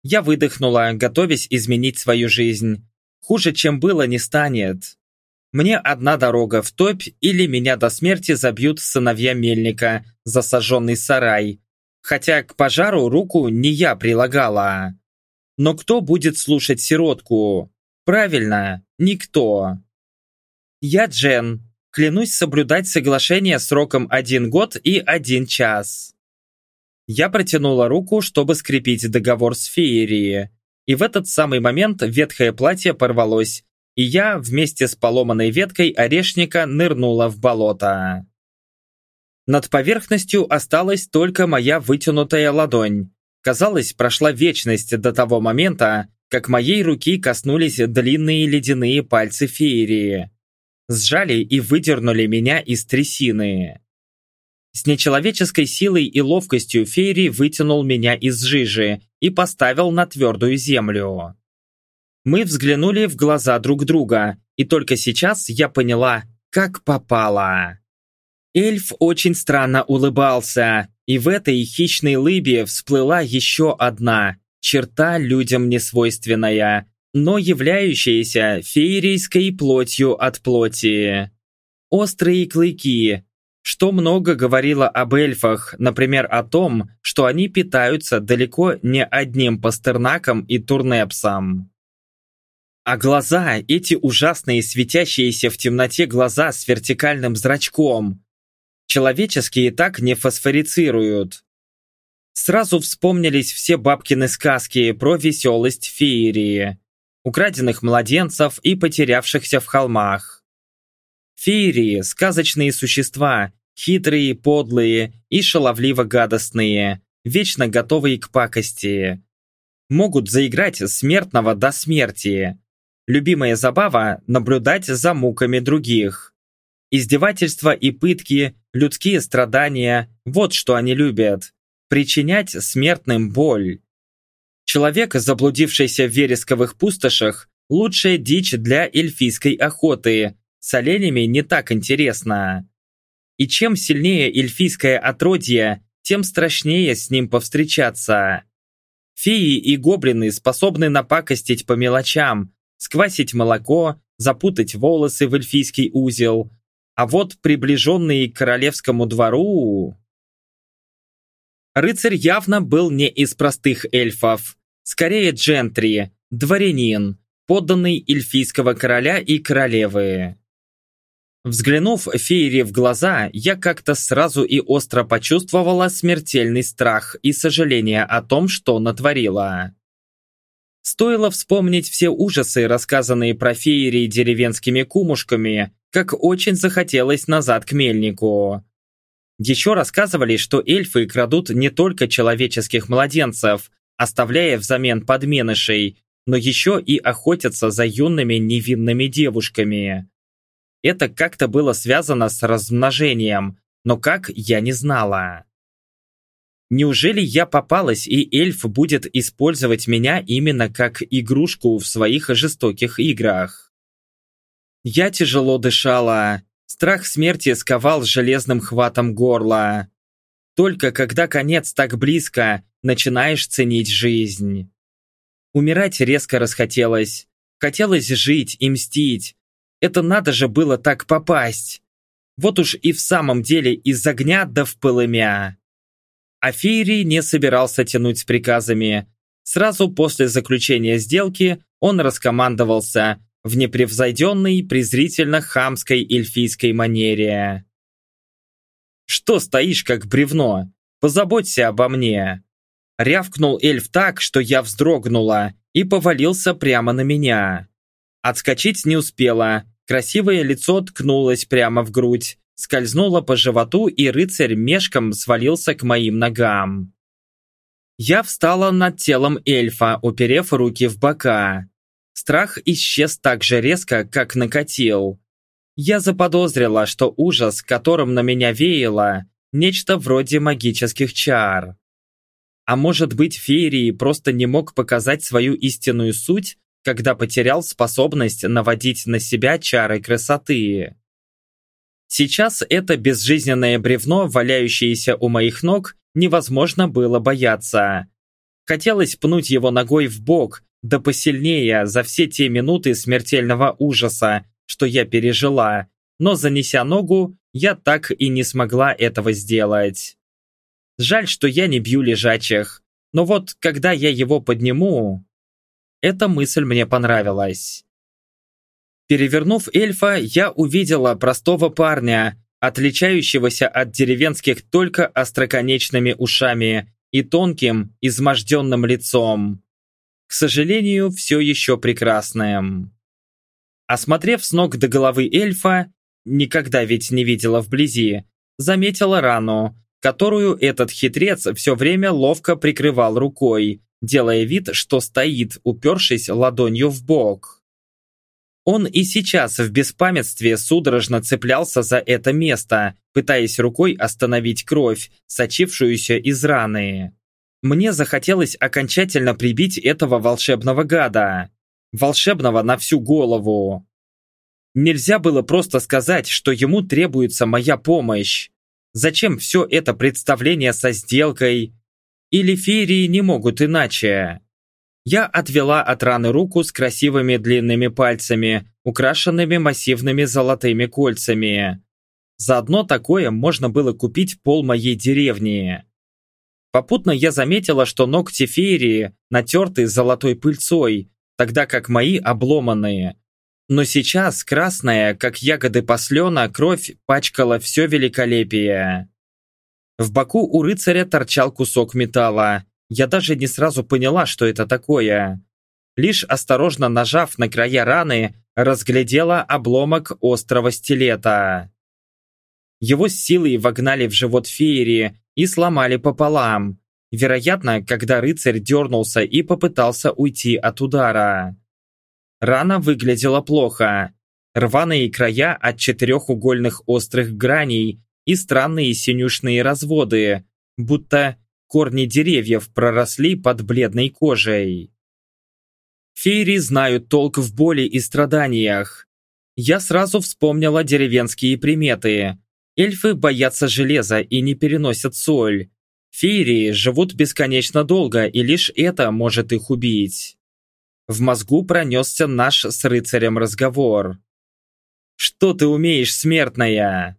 Я выдохнула, готовясь изменить свою жизнь, Хуже, чем было, не станет. Мне одна дорога в топь, или меня до смерти забьют сыновья мельника за сожженный сарай. Хотя к пожару руку не я прилагала. Но кто будет слушать сиротку? Правильно, никто. Я Джен. Клянусь соблюдать соглашение сроком один год и один час. Я протянула руку, чтобы скрепить договор с феерией, и в этот самый момент ветхое платье порвалось, и я вместе с поломанной веткой орешника нырнула в болото. Над поверхностью осталась только моя вытянутая ладонь. Казалось, прошла вечность до того момента, как моей руки коснулись длинные ледяные пальцы феерии. Сжали и выдернули меня из трясины. С нечеловеческой силой и ловкостью Фейри вытянул меня из жижи и поставил на твердую землю. Мы взглянули в глаза друг друга, и только сейчас я поняла, как попало. Эльф очень странно улыбался, и в этой хищной лыбе всплыла еще одна черта людям несвойственная, но являющаяся феерийской плотью от плоти. Острые клыки, что много говорило об эльфах, например, о том, что они питаются далеко не одним пастернаком и турнепсом. А глаза, эти ужасные светящиеся в темноте глаза с вертикальным зрачком, Человеческие так не фосфорицируют. Сразу вспомнились все бабкины сказки про веселость феерии, украденных младенцев и потерявшихся в холмах. Феерии – сказочные существа, хитрые, подлые и шаловливо-гадостные, вечно готовые к пакости. Могут заиграть смертного до смерти. Любимая забава – наблюдать за муками других. Издевательства и пытки, людские страдания – вот что они любят. Причинять смертным боль. Человек, заблудившийся в вересковых пустошах, лучшая дичь для эльфийской охоты. С оленями не так интересно. И чем сильнее эльфийское отродье, тем страшнее с ним повстречаться. Феи и гоблины способны напакостить по мелочам, сквасить молоко, запутать волосы в эльфийский узел, а вот приближенный к королевскому двору... Рыцарь явно был не из простых эльфов. Скорее джентри, дворянин, подданный эльфийского короля и королевы. Взглянув Фейре в глаза, я как-то сразу и остро почувствовала смертельный страх и сожаление о том, что натворила. Стоило вспомнить все ужасы, рассказанные про феерии деревенскими кумушками, как очень захотелось назад к мельнику. Еще рассказывали, что эльфы крадут не только человеческих младенцев, оставляя взамен подменышей, но еще и охотятся за юными невинными девушками. Это как-то было связано с размножением, но как, я не знала. Неужели я попалась, и эльф будет использовать меня именно как игрушку в своих жестоких играх? Я тяжело дышала. Страх смерти сковал железным хватом горла. Только когда конец так близко, начинаешь ценить жизнь. Умирать резко расхотелось. Хотелось жить и мстить. Это надо же было так попасть. Вот уж и в самом деле из огня да в полымя. А Фейри не собирался тянуть с приказами. Сразу после заключения сделки он раскомандовался в непревзойденной, презрительно-хамской эльфийской манере. «Что стоишь, как бревно? Позаботься обо мне!» Рявкнул эльф так, что я вздрогнула, и повалился прямо на меня. Отскочить не успела, красивое лицо ткнулось прямо в грудь, скользнуло по животу, и рыцарь мешком свалился к моим ногам. Я встала над телом эльфа, уперев руки в бока. Страх исчез так же резко, как накатил. Я заподозрила, что ужас, которым на меня веяло, нечто вроде магических чар. А может быть, Феерии просто не мог показать свою истинную суть, когда потерял способность наводить на себя чары красоты. Сейчас это безжизненное бревно, валяющееся у моих ног, невозможно было бояться. Хотелось пнуть его ногой в бок, да посильнее за все те минуты смертельного ужаса, что я пережила, но занеся ногу, я так и не смогла этого сделать. Жаль, что я не бью лежачих, но вот когда я его подниму... Эта мысль мне понравилась. Перевернув эльфа, я увидела простого парня, отличающегося от деревенских только остроконечными ушами и тонким, изможденным лицом к сожалению, все еще прекрасное. Осмотрев с ног до головы эльфа, никогда ведь не видела вблизи, заметила рану, которую этот хитрец все время ловко прикрывал рукой, делая вид, что стоит, упершись ладонью в бок. Он и сейчас в беспамятстве судорожно цеплялся за это место, пытаясь рукой остановить кровь, сочившуюся из раны. Мне захотелось окончательно прибить этого волшебного гада. Волшебного на всю голову. Нельзя было просто сказать, что ему требуется моя помощь. Зачем все это представление со сделкой? Или феерии не могут иначе? Я отвела от раны руку с красивыми длинными пальцами, украшенными массивными золотыми кольцами. Заодно такое можно было купить пол моей деревни. Попутно я заметила, что ногти феерии натерты золотой пыльцой, тогда как мои обломанные. Но сейчас красная, как ягоды послена, кровь пачкала все великолепие. В боку у рыцаря торчал кусок металла. Я даже не сразу поняла, что это такое. Лишь осторожно нажав на края раны, разглядела обломок острого стилета. Его силой вогнали в живот феерии и сломали пополам. Вероятно, когда рыцарь дернулся и попытался уйти от удара. Рана выглядела плохо. Рваные края от четырехугольных острых граней и странные синюшные разводы, будто корни деревьев проросли под бледной кожей. Фейри знают толк в боли и страданиях. Я сразу вспомнила деревенские приметы. Эльфы боятся железа и не переносят соль. Феерии живут бесконечно долго, и лишь это может их убить. В мозгу пронесся наш с рыцарем разговор. «Что ты умеешь, смертная?»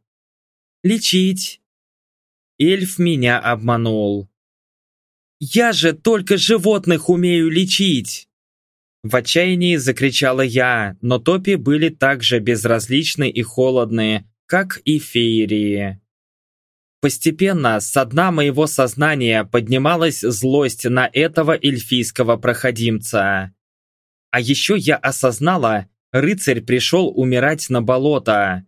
«Лечить». Эльф меня обманул. «Я же только животных умею лечить!» В отчаянии закричала я, но топи были так же безразличны и холодны, как и феерии. Постепенно с дна моего сознания поднималась злость на этого эльфийского проходимца. А еще я осознала, рыцарь пришел умирать на болото.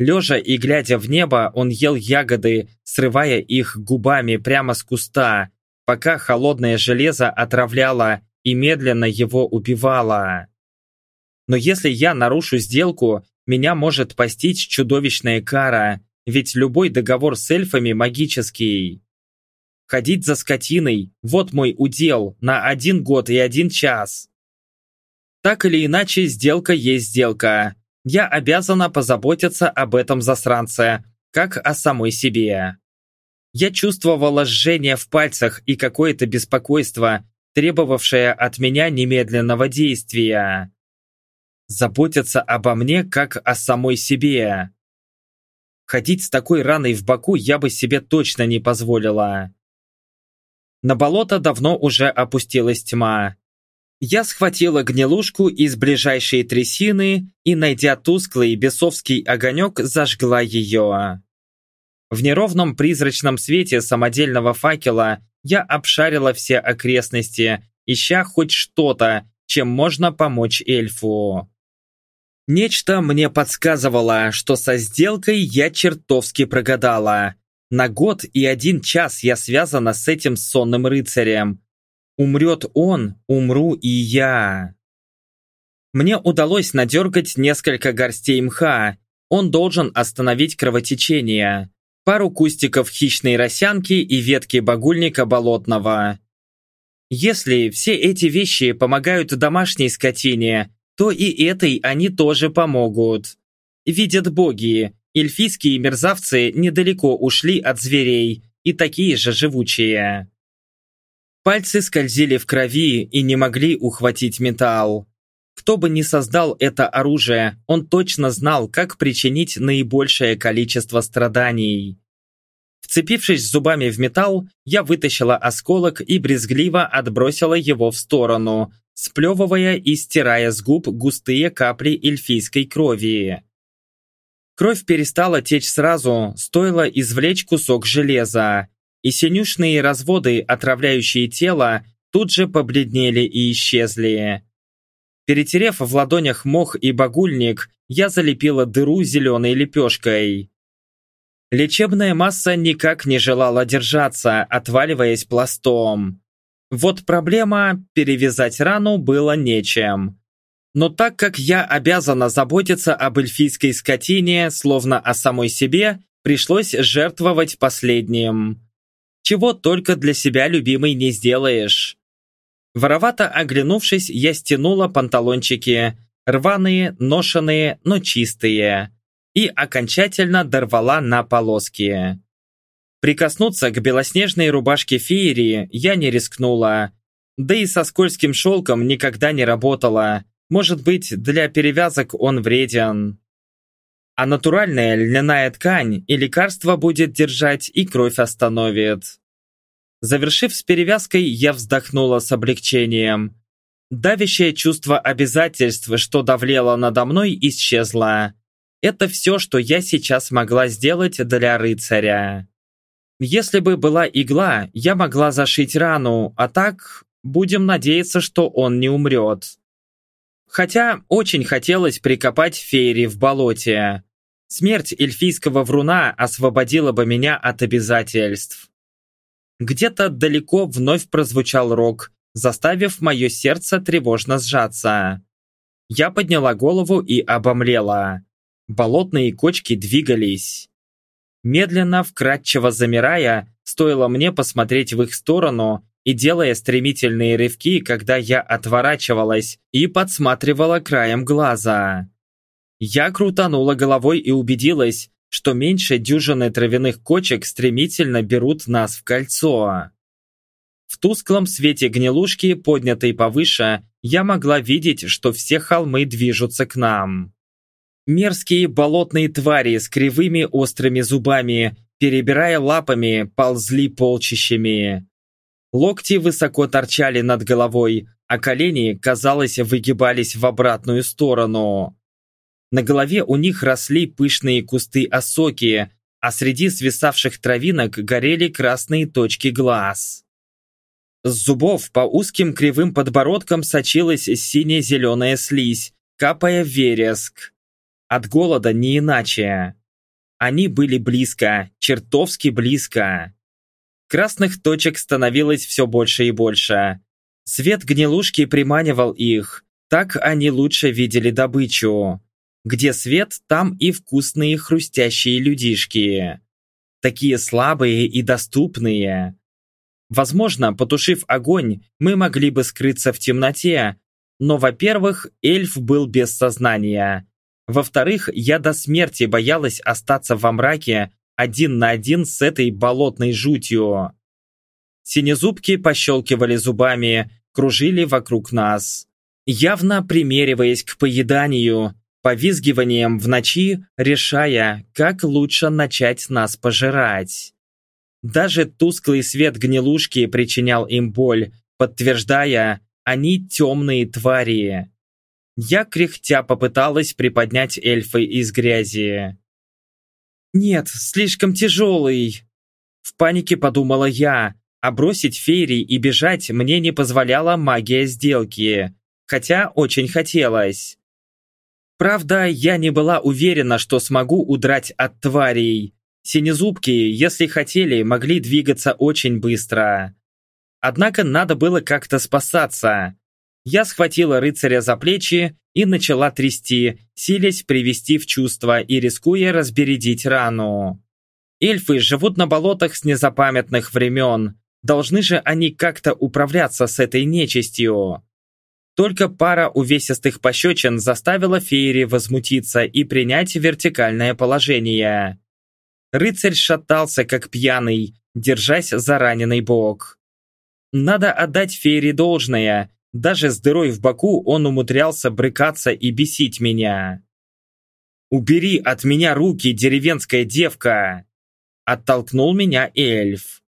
Лежа и глядя в небо, он ел ягоды, срывая их губами прямо с куста, пока холодное железо отравляло и медленно его убивало. Но если я нарушу сделку, меня может постичь чудовищная кара, ведь любой договор с эльфами магический. Ходить за скотиной – вот мой удел на один год и один час. Так или иначе, сделка есть сделка. Я обязана позаботиться об этом засранце, как о самой себе. Я чувствовала жжение в пальцах и какое-то беспокойство, требовавшее от меня немедленного действия заботятся обо мне, как о самой себе. Ходить с такой раной в боку я бы себе точно не позволила. На болото давно уже опустилась тьма. Я схватила гнилушку из ближайшей трясины и, найдя тусклый бесовский огонек, зажгла ее. В неровном призрачном свете самодельного факела я обшарила все окрестности, ища хоть что-то, чем можно помочь эльфу. Нечто мне подсказывало, что со сделкой я чертовски прогадала. На год и один час я связана с этим сонным рыцарем. Умрет он, умру и я. Мне удалось надергать несколько горстей мха. Он должен остановить кровотечение. Пару кустиков хищной росянки и ветки багульника болотного. Если все эти вещи помогают домашней скотине, то и этой они тоже помогут. Видят боги, эльфийские мерзавцы недалеко ушли от зверей и такие же живучие. Пальцы скользили в крови и не могли ухватить металл. Кто бы ни создал это оружие, он точно знал, как причинить наибольшее количество страданий. Вцепившись зубами в металл, я вытащила осколок и брезгливо отбросила его в сторону, сплевывая и стирая с губ густые капли эльфийской крови. Кровь перестала течь сразу, стоило извлечь кусок железа, и синюшные разводы, отравляющие тело, тут же побледнели и исчезли. Перетерев в ладонях мох и багульник, я залепила дыру зеленой лепешкой. Лечебная масса никак не желала держаться, отваливаясь пластом. Вот проблема – перевязать рану было нечем. Но так как я обязана заботиться об эльфийской скотине, словно о самой себе, пришлось жертвовать последним. Чего только для себя, любимый, не сделаешь. Воровато оглянувшись, я стянула панталончики, рваные, ношеные, но чистые, и окончательно дорвала на полоски. Прикоснуться к белоснежной рубашке феерии я не рискнула, да и со скользким шелком никогда не работала, может быть, для перевязок он вреден. А натуральная льняная ткань и лекарство будет держать, и кровь остановит. Завершив с перевязкой, я вздохнула с облегчением. Давящее чувство обязательств, что давлело надо мной, исчезло. Это все, что я сейчас могла сделать для рыцаря. Если бы была игла, я могла зашить рану, а так будем надеяться, что он не умрет. Хотя очень хотелось прикопать Фейри в болоте. Смерть эльфийского вруна освободила бы меня от обязательств. Где-то далеко вновь прозвучал рог, заставив мое сердце тревожно сжаться. Я подняла голову и обомлела. Болотные кочки двигались. Медленно, вкрадчиво замирая, стоило мне посмотреть в их сторону и делая стремительные рывки, когда я отворачивалась и подсматривала краем глаза. Я крутанула головой и убедилась, что меньше дюжины травяных кочек стремительно берут нас в кольцо. В тусклом свете гнилушки, поднятой повыше, я могла видеть, что все холмы движутся к нам. Мерзкие болотные твари с кривыми острыми зубами, перебирая лапами, ползли полчищами. Локти высоко торчали над головой, а колени, казалось, выгибались в обратную сторону. На голове у них росли пышные кусты осоки, а среди свисавших травинок горели красные точки глаз. С зубов по узким кривым подбородкам сочилась сине-зеленая слизь, капая вереск. От голода не иначе. Они были близко, чертовски близко. Красных точек становилось все больше и больше. Свет гнилушки приманивал их, так они лучше видели добычу. Где свет, там и вкусные хрустящие людишки. Такие слабые и доступные. Возможно, потушив огонь, мы могли бы скрыться в темноте, но, во-первых, эльф был без сознания. Во-вторых, я до смерти боялась остаться во мраке один на один с этой болотной жутью. Синезубки пощелкивали зубами, кружили вокруг нас, явно примериваясь к поеданию, повизгиванием в ночи, решая, как лучше начать нас пожирать. Даже тусклый свет гнилушки причинял им боль, подтверждая, они темные твари. Я кряхтя попыталась приподнять эльфы из грязи. «Нет, слишком тяжелый!» В панике подумала я, а бросить фейри и бежать мне не позволяла магия сделки, хотя очень хотелось. Правда, я не была уверена, что смогу удрать от тварей. Синезубки, если хотели, могли двигаться очень быстро. Однако надо было как-то спасаться. Я схватила рыцаря за плечи и начала трясти, силясь привести в чувство и рискуя разбередить рану. Эльфы живут на болотах с незапамятных времен. Должны же они как-то управляться с этой нечистью. Только пара увесистых пощечин заставила Фейри возмутиться и принять вертикальное положение. Рыцарь шатался, как пьяный, держась за раненый бок. Надо отдать Фейри должное, даже с дырой в боку он умудрялся брыкаться и бесить меня. «Убери от меня руки, деревенская девка!» Оттолкнул меня эльф.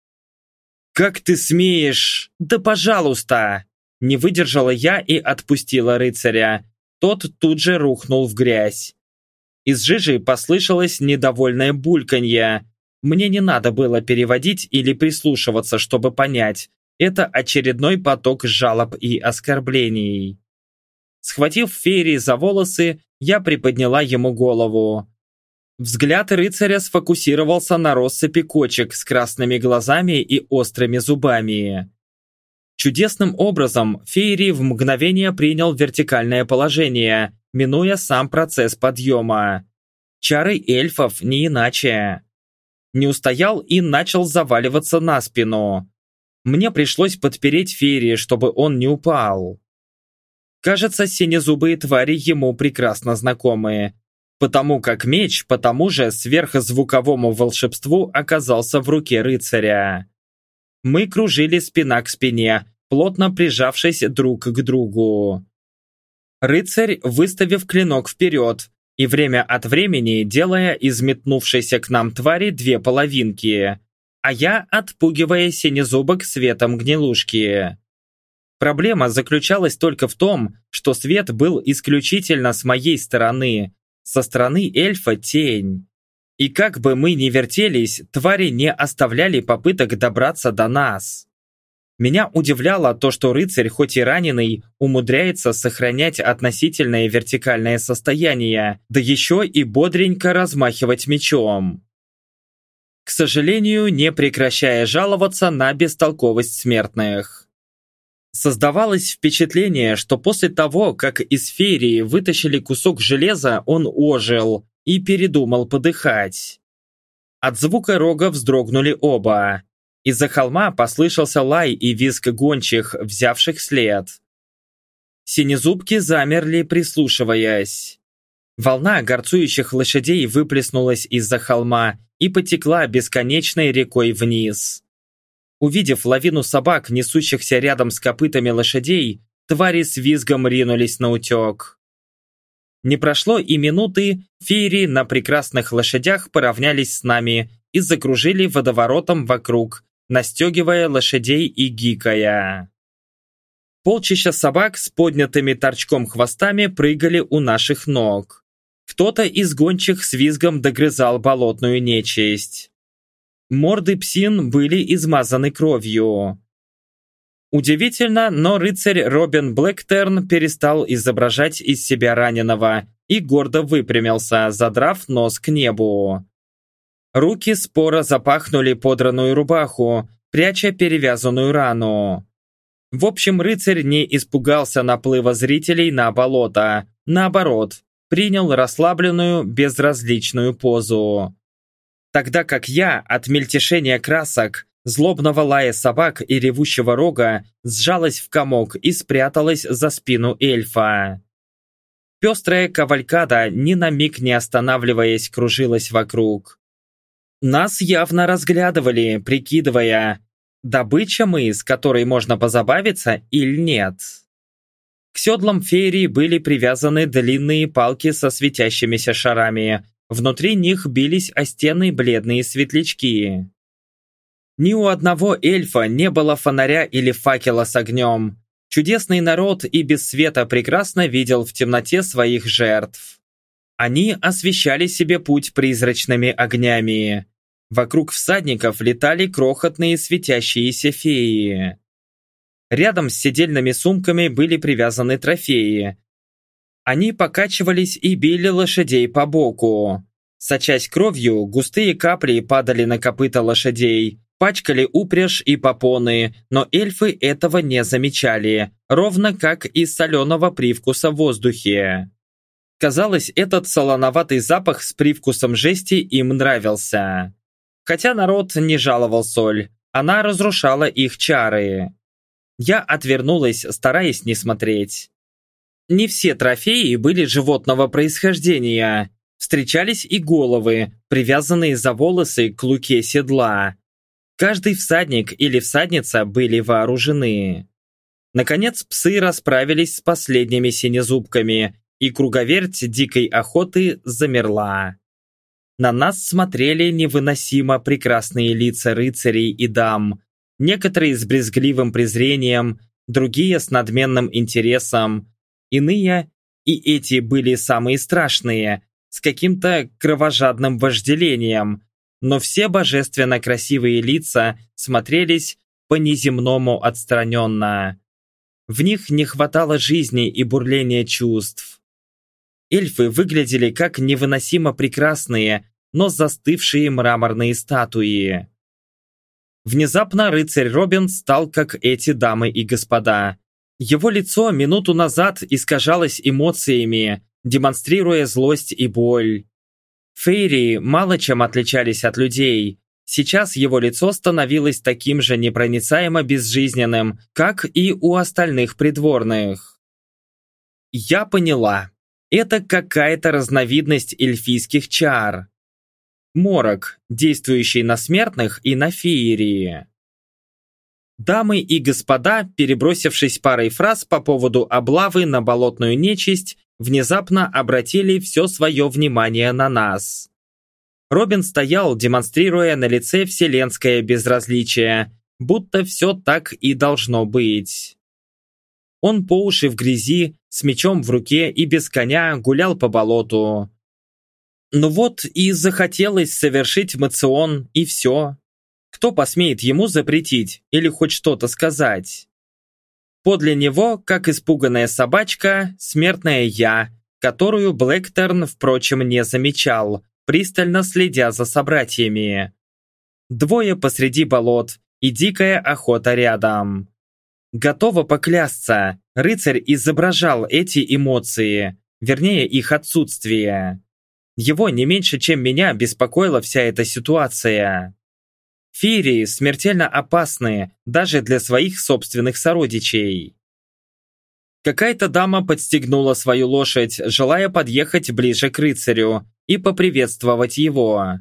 «Как ты смеешь? Да пожалуйста!» Не выдержала я и отпустила рыцаря. Тот тут же рухнул в грязь. Из жижи послышалось недовольное бульканье. Мне не надо было переводить или прислушиваться, чтобы понять. Это очередной поток жалоб и оскорблений. Схватив Фейри за волосы, я приподняла ему голову. Взгляд рыцаря сфокусировался на россыпи кочек с красными глазами и острыми зубами. Чудесным образом Фейри в мгновение принял вертикальное положение, минуя сам процесс подъема. Чары эльфов не иначе. Не устоял и начал заваливаться на спину. Мне пришлось подпереть Фейри, чтобы он не упал. Кажется, синезубые твари ему прекрасно знакомы. Потому как меч по тому же сверхзвуковому волшебству оказался в руке рыцаря. Мы кружили спина к спине, плотно прижавшись друг к другу. Рыцарь, выставив клинок вперед, и время от времени делая из метнувшейся к нам твари две половинки, а я отпугивая синезубок светом гнилушки. Проблема заключалась только в том, что свет был исключительно с моей стороны, со стороны эльфа тень. И как бы мы ни вертелись, твари не оставляли попыток добраться до нас. Меня удивляло то, что рыцарь, хоть и раненый, умудряется сохранять относительное вертикальное состояние, да еще и бодренько размахивать мечом. К сожалению, не прекращая жаловаться на бестолковость смертных. Создавалось впечатление, что после того, как из ферии вытащили кусок железа, он ожил и передумал подыхать. От звука рога вздрогнули оба. Из-за холма послышался лай и визг гончих, взявших след. Синезубки замерли, прислушиваясь. Волна горцующих лошадей выплеснулась из-за холма и потекла бесконечной рекой вниз. Увидев лавину собак, несущихся рядом с копытами лошадей, твари с визгом ринулись на утек. Не прошло и минуты, феери на прекрасных лошадях поравнялись с нами и закружили водоворотом вокруг, настегивая лошадей и гикая. Полчища собак с поднятыми торчком хвостами прыгали у наших ног. Кто-то из гончих с визгом догрызал болотную нечисть. Морды псин были измазаны кровью. Удивительно, но рыцарь Робин Блэктерн перестал изображать из себя раненого и гордо выпрямился, задрав нос к небу. Руки споро запахнули подранную рубаху, пряча перевязанную рану. В общем, рыцарь не испугался наплыва зрителей на болото. Наоборот, принял расслабленную, безразличную позу тогда как я от мельтешения красок, злобного лая собак и ревущего рога сжалась в комок и спряталась за спину эльфа. Пестрая кавалькада, ни на миг не останавливаясь, кружилась вокруг. Нас явно разглядывали, прикидывая, добыча мы, с которой можно позабавиться или нет. К седлам феерии были привязаны длинные палки со светящимися шарами, Внутри них бились о стены бледные светлячки. Ни у одного эльфа не было фонаря или факела с огнем. Чудесный народ и без света прекрасно видел в темноте своих жертв. Они освещали себе путь призрачными огнями. Вокруг всадников летали крохотные светящиеся феи. Рядом с седельными сумками были привязаны трофеи, они покачивались и били лошадей по боку. Сочась кровью, густые капли падали на копыта лошадей, пачкали упряжь и попоны, но эльфы этого не замечали, ровно как и соленого привкуса в воздухе. Казалось, этот солоноватый запах с привкусом жести им нравился. Хотя народ не жаловал соль, она разрушала их чары. Я отвернулась, стараясь не смотреть. Не все трофеи были животного происхождения. Встречались и головы, привязанные за волосы к луке седла. Каждый всадник или всадница были вооружены. Наконец псы расправились с последними синезубками, и круговерть дикой охоты замерла. На нас смотрели невыносимо прекрасные лица рыцарей и дам, некоторые с брезгливым презрением, другие с надменным интересом, Иные, и эти были самые страшные, с каким-то кровожадным вожделением, но все божественно красивые лица смотрелись по-неземному отстраненно. В них не хватало жизни и бурления чувств. Эльфы выглядели как невыносимо прекрасные, но застывшие мраморные статуи. Внезапно рыцарь Робин стал как эти дамы и господа. Его лицо минуту назад искажалось эмоциями, демонстрируя злость и боль. Фейри мало чем отличались от людей. Сейчас его лицо становилось таким же непроницаемо безжизненным, как и у остальных придворных. Я поняла. Это какая-то разновидность эльфийских чар. Морок, действующий на смертных и на феерии. Дамы и господа, перебросившись парой фраз по поводу облавы на болотную нечисть, внезапно обратили все свое внимание на нас. Робин стоял, демонстрируя на лице вселенское безразличие, будто все так и должно быть. Он по уши в грязи, с мечом в руке и без коня гулял по болоту. Ну вот и захотелось совершить мацион, и все. Кто посмеет ему запретить или хоть что-то сказать? Подле него, как испуганная собачка, смертная я, которую Блэктерн, впрочем, не замечал, пристально следя за собратьями. Двое посреди болот и дикая охота рядом. Готово поклясться, рыцарь изображал эти эмоции, вернее их отсутствие. Его не меньше, чем меня, беспокоила вся эта ситуация. Фирии смертельно опасны даже для своих собственных сородичей. Какая-то дама подстегнула свою лошадь, желая подъехать ближе к рыцарю и поприветствовать его.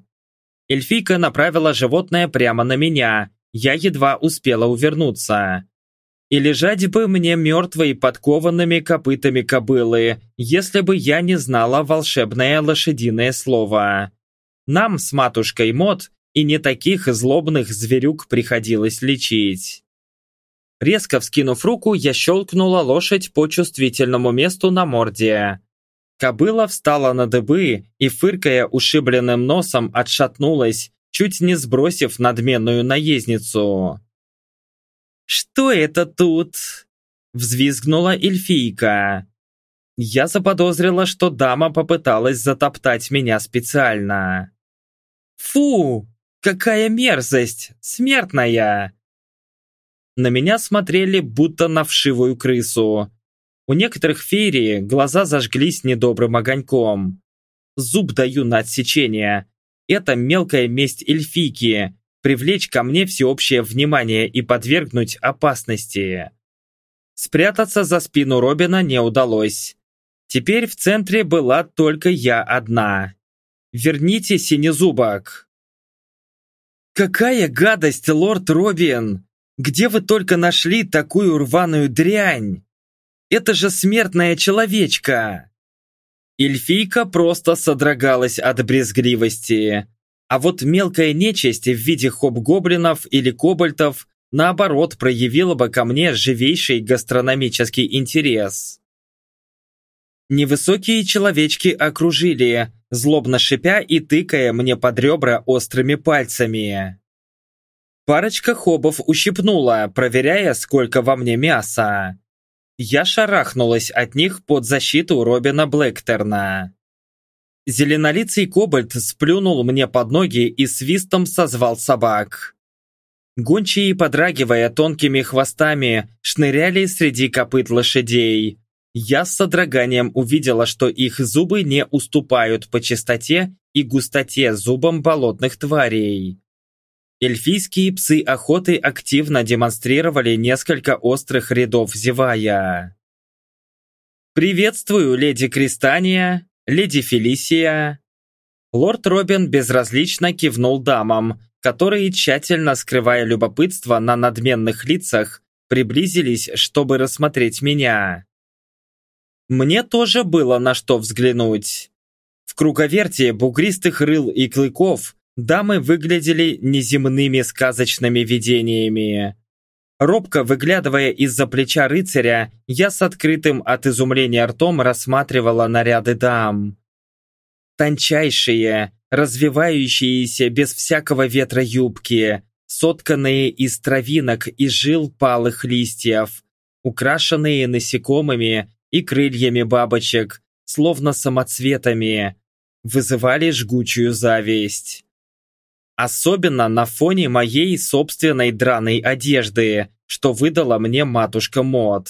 Эльфийка направила животное прямо на меня, я едва успела увернуться. И лежать бы мне мертвой подкованными копытами кобылы, если бы я не знала волшебное лошадиное слово. Нам с матушкой Мот и не таких злобных зверюк приходилось лечить. Резко вскинув руку, я щелкнула лошадь по чувствительному месту на морде. Кобыла встала на дыбы и, фыркая ушибленным носом, отшатнулась, чуть не сбросив надменную наездницу. «Что это тут?» – взвизгнула эльфийка. Я заподозрила, что дама попыталась затоптать меня специально. «Фу! Какая мерзость! Смертная!» На меня смотрели, будто на вшивую крысу. У некоторых феерии глаза зажглись недобрым огоньком. Зуб даю на отсечение. Это мелкая месть эльфийки, привлечь ко мне всеобщее внимание и подвергнуть опасности. Спрятаться за спину Робина не удалось. Теперь в центре была только я одна. Верните синезубок. Какая гадость, лорд Робин! Где вы только нашли такую рваную дрянь? Это же смертная человечка! Эльфийка просто содрогалась от брезгливости. А вот мелкая нечисть в виде хоб-гоблинов или кобальтов наоборот проявила бы ко мне живейший гастрономический интерес. Невысокие человечки окружили, злобно шипя и тыкая мне под ребра острыми пальцами. Парочка хобов ущипнула, проверяя, сколько во мне мяса. Я шарахнулась от них под защиту Робина Блэктерна. Зеленолицый кобальт сплюнул мне под ноги и свистом созвал собак. Гончие, подрагивая тонкими хвостами, шныряли среди копыт лошадей. Я с содроганием увидела, что их зубы не уступают по чистоте и густоте зубам болотных тварей. Эльфийские псы охоты активно демонстрировали несколько острых рядов зевая. «Приветствую, леди Кристания!» леди Фелисия. Лорд Робин безразлично кивнул дамам, которые, тщательно скрывая любопытство на надменных лицах, приблизились, чтобы рассмотреть меня. Мне тоже было на что взглянуть. В круговерте бугристых рыл и клыков дамы выглядели неземными сказочными видениями. Робко выглядывая из-за плеча рыцаря, я с открытым от изумления ртом рассматривала наряды дам. Тончайшие, развивающиеся без всякого ветра юбки, сотканные из травинок и жил палых листьев, украшенные насекомыми и крыльями бабочек, словно самоцветами, вызывали жгучую зависть. Особенно на фоне моей собственной драной одежды, что выдала мне матушка Мод.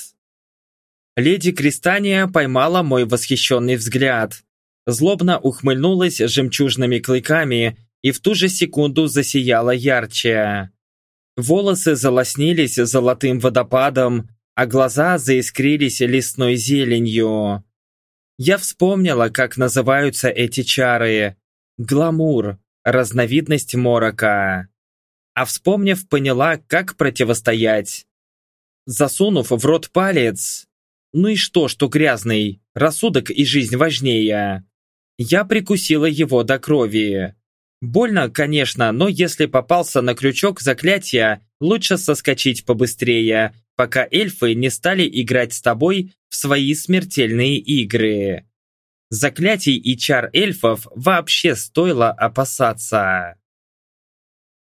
Леди Кристания поймала мой восхищенный взгляд, злобно ухмыльнулась жемчужными клыками и в ту же секунду засияла ярче. Волосы залоснились золотым водопадом, а глаза заискрились лесной зеленью. Я вспомнила, как называются эти чары. Гламур, разновидность морока. А вспомнив, поняла, как противостоять. Засунув в рот палец, ну и что, что грязный, рассудок и жизнь важнее. Я прикусила его до крови. Больно, конечно, но если попался на крючок заклятия, лучше соскочить побыстрее, пока эльфы не стали играть с тобой в свои смертельные игры. Заклятий и чар эльфов вообще стоило опасаться.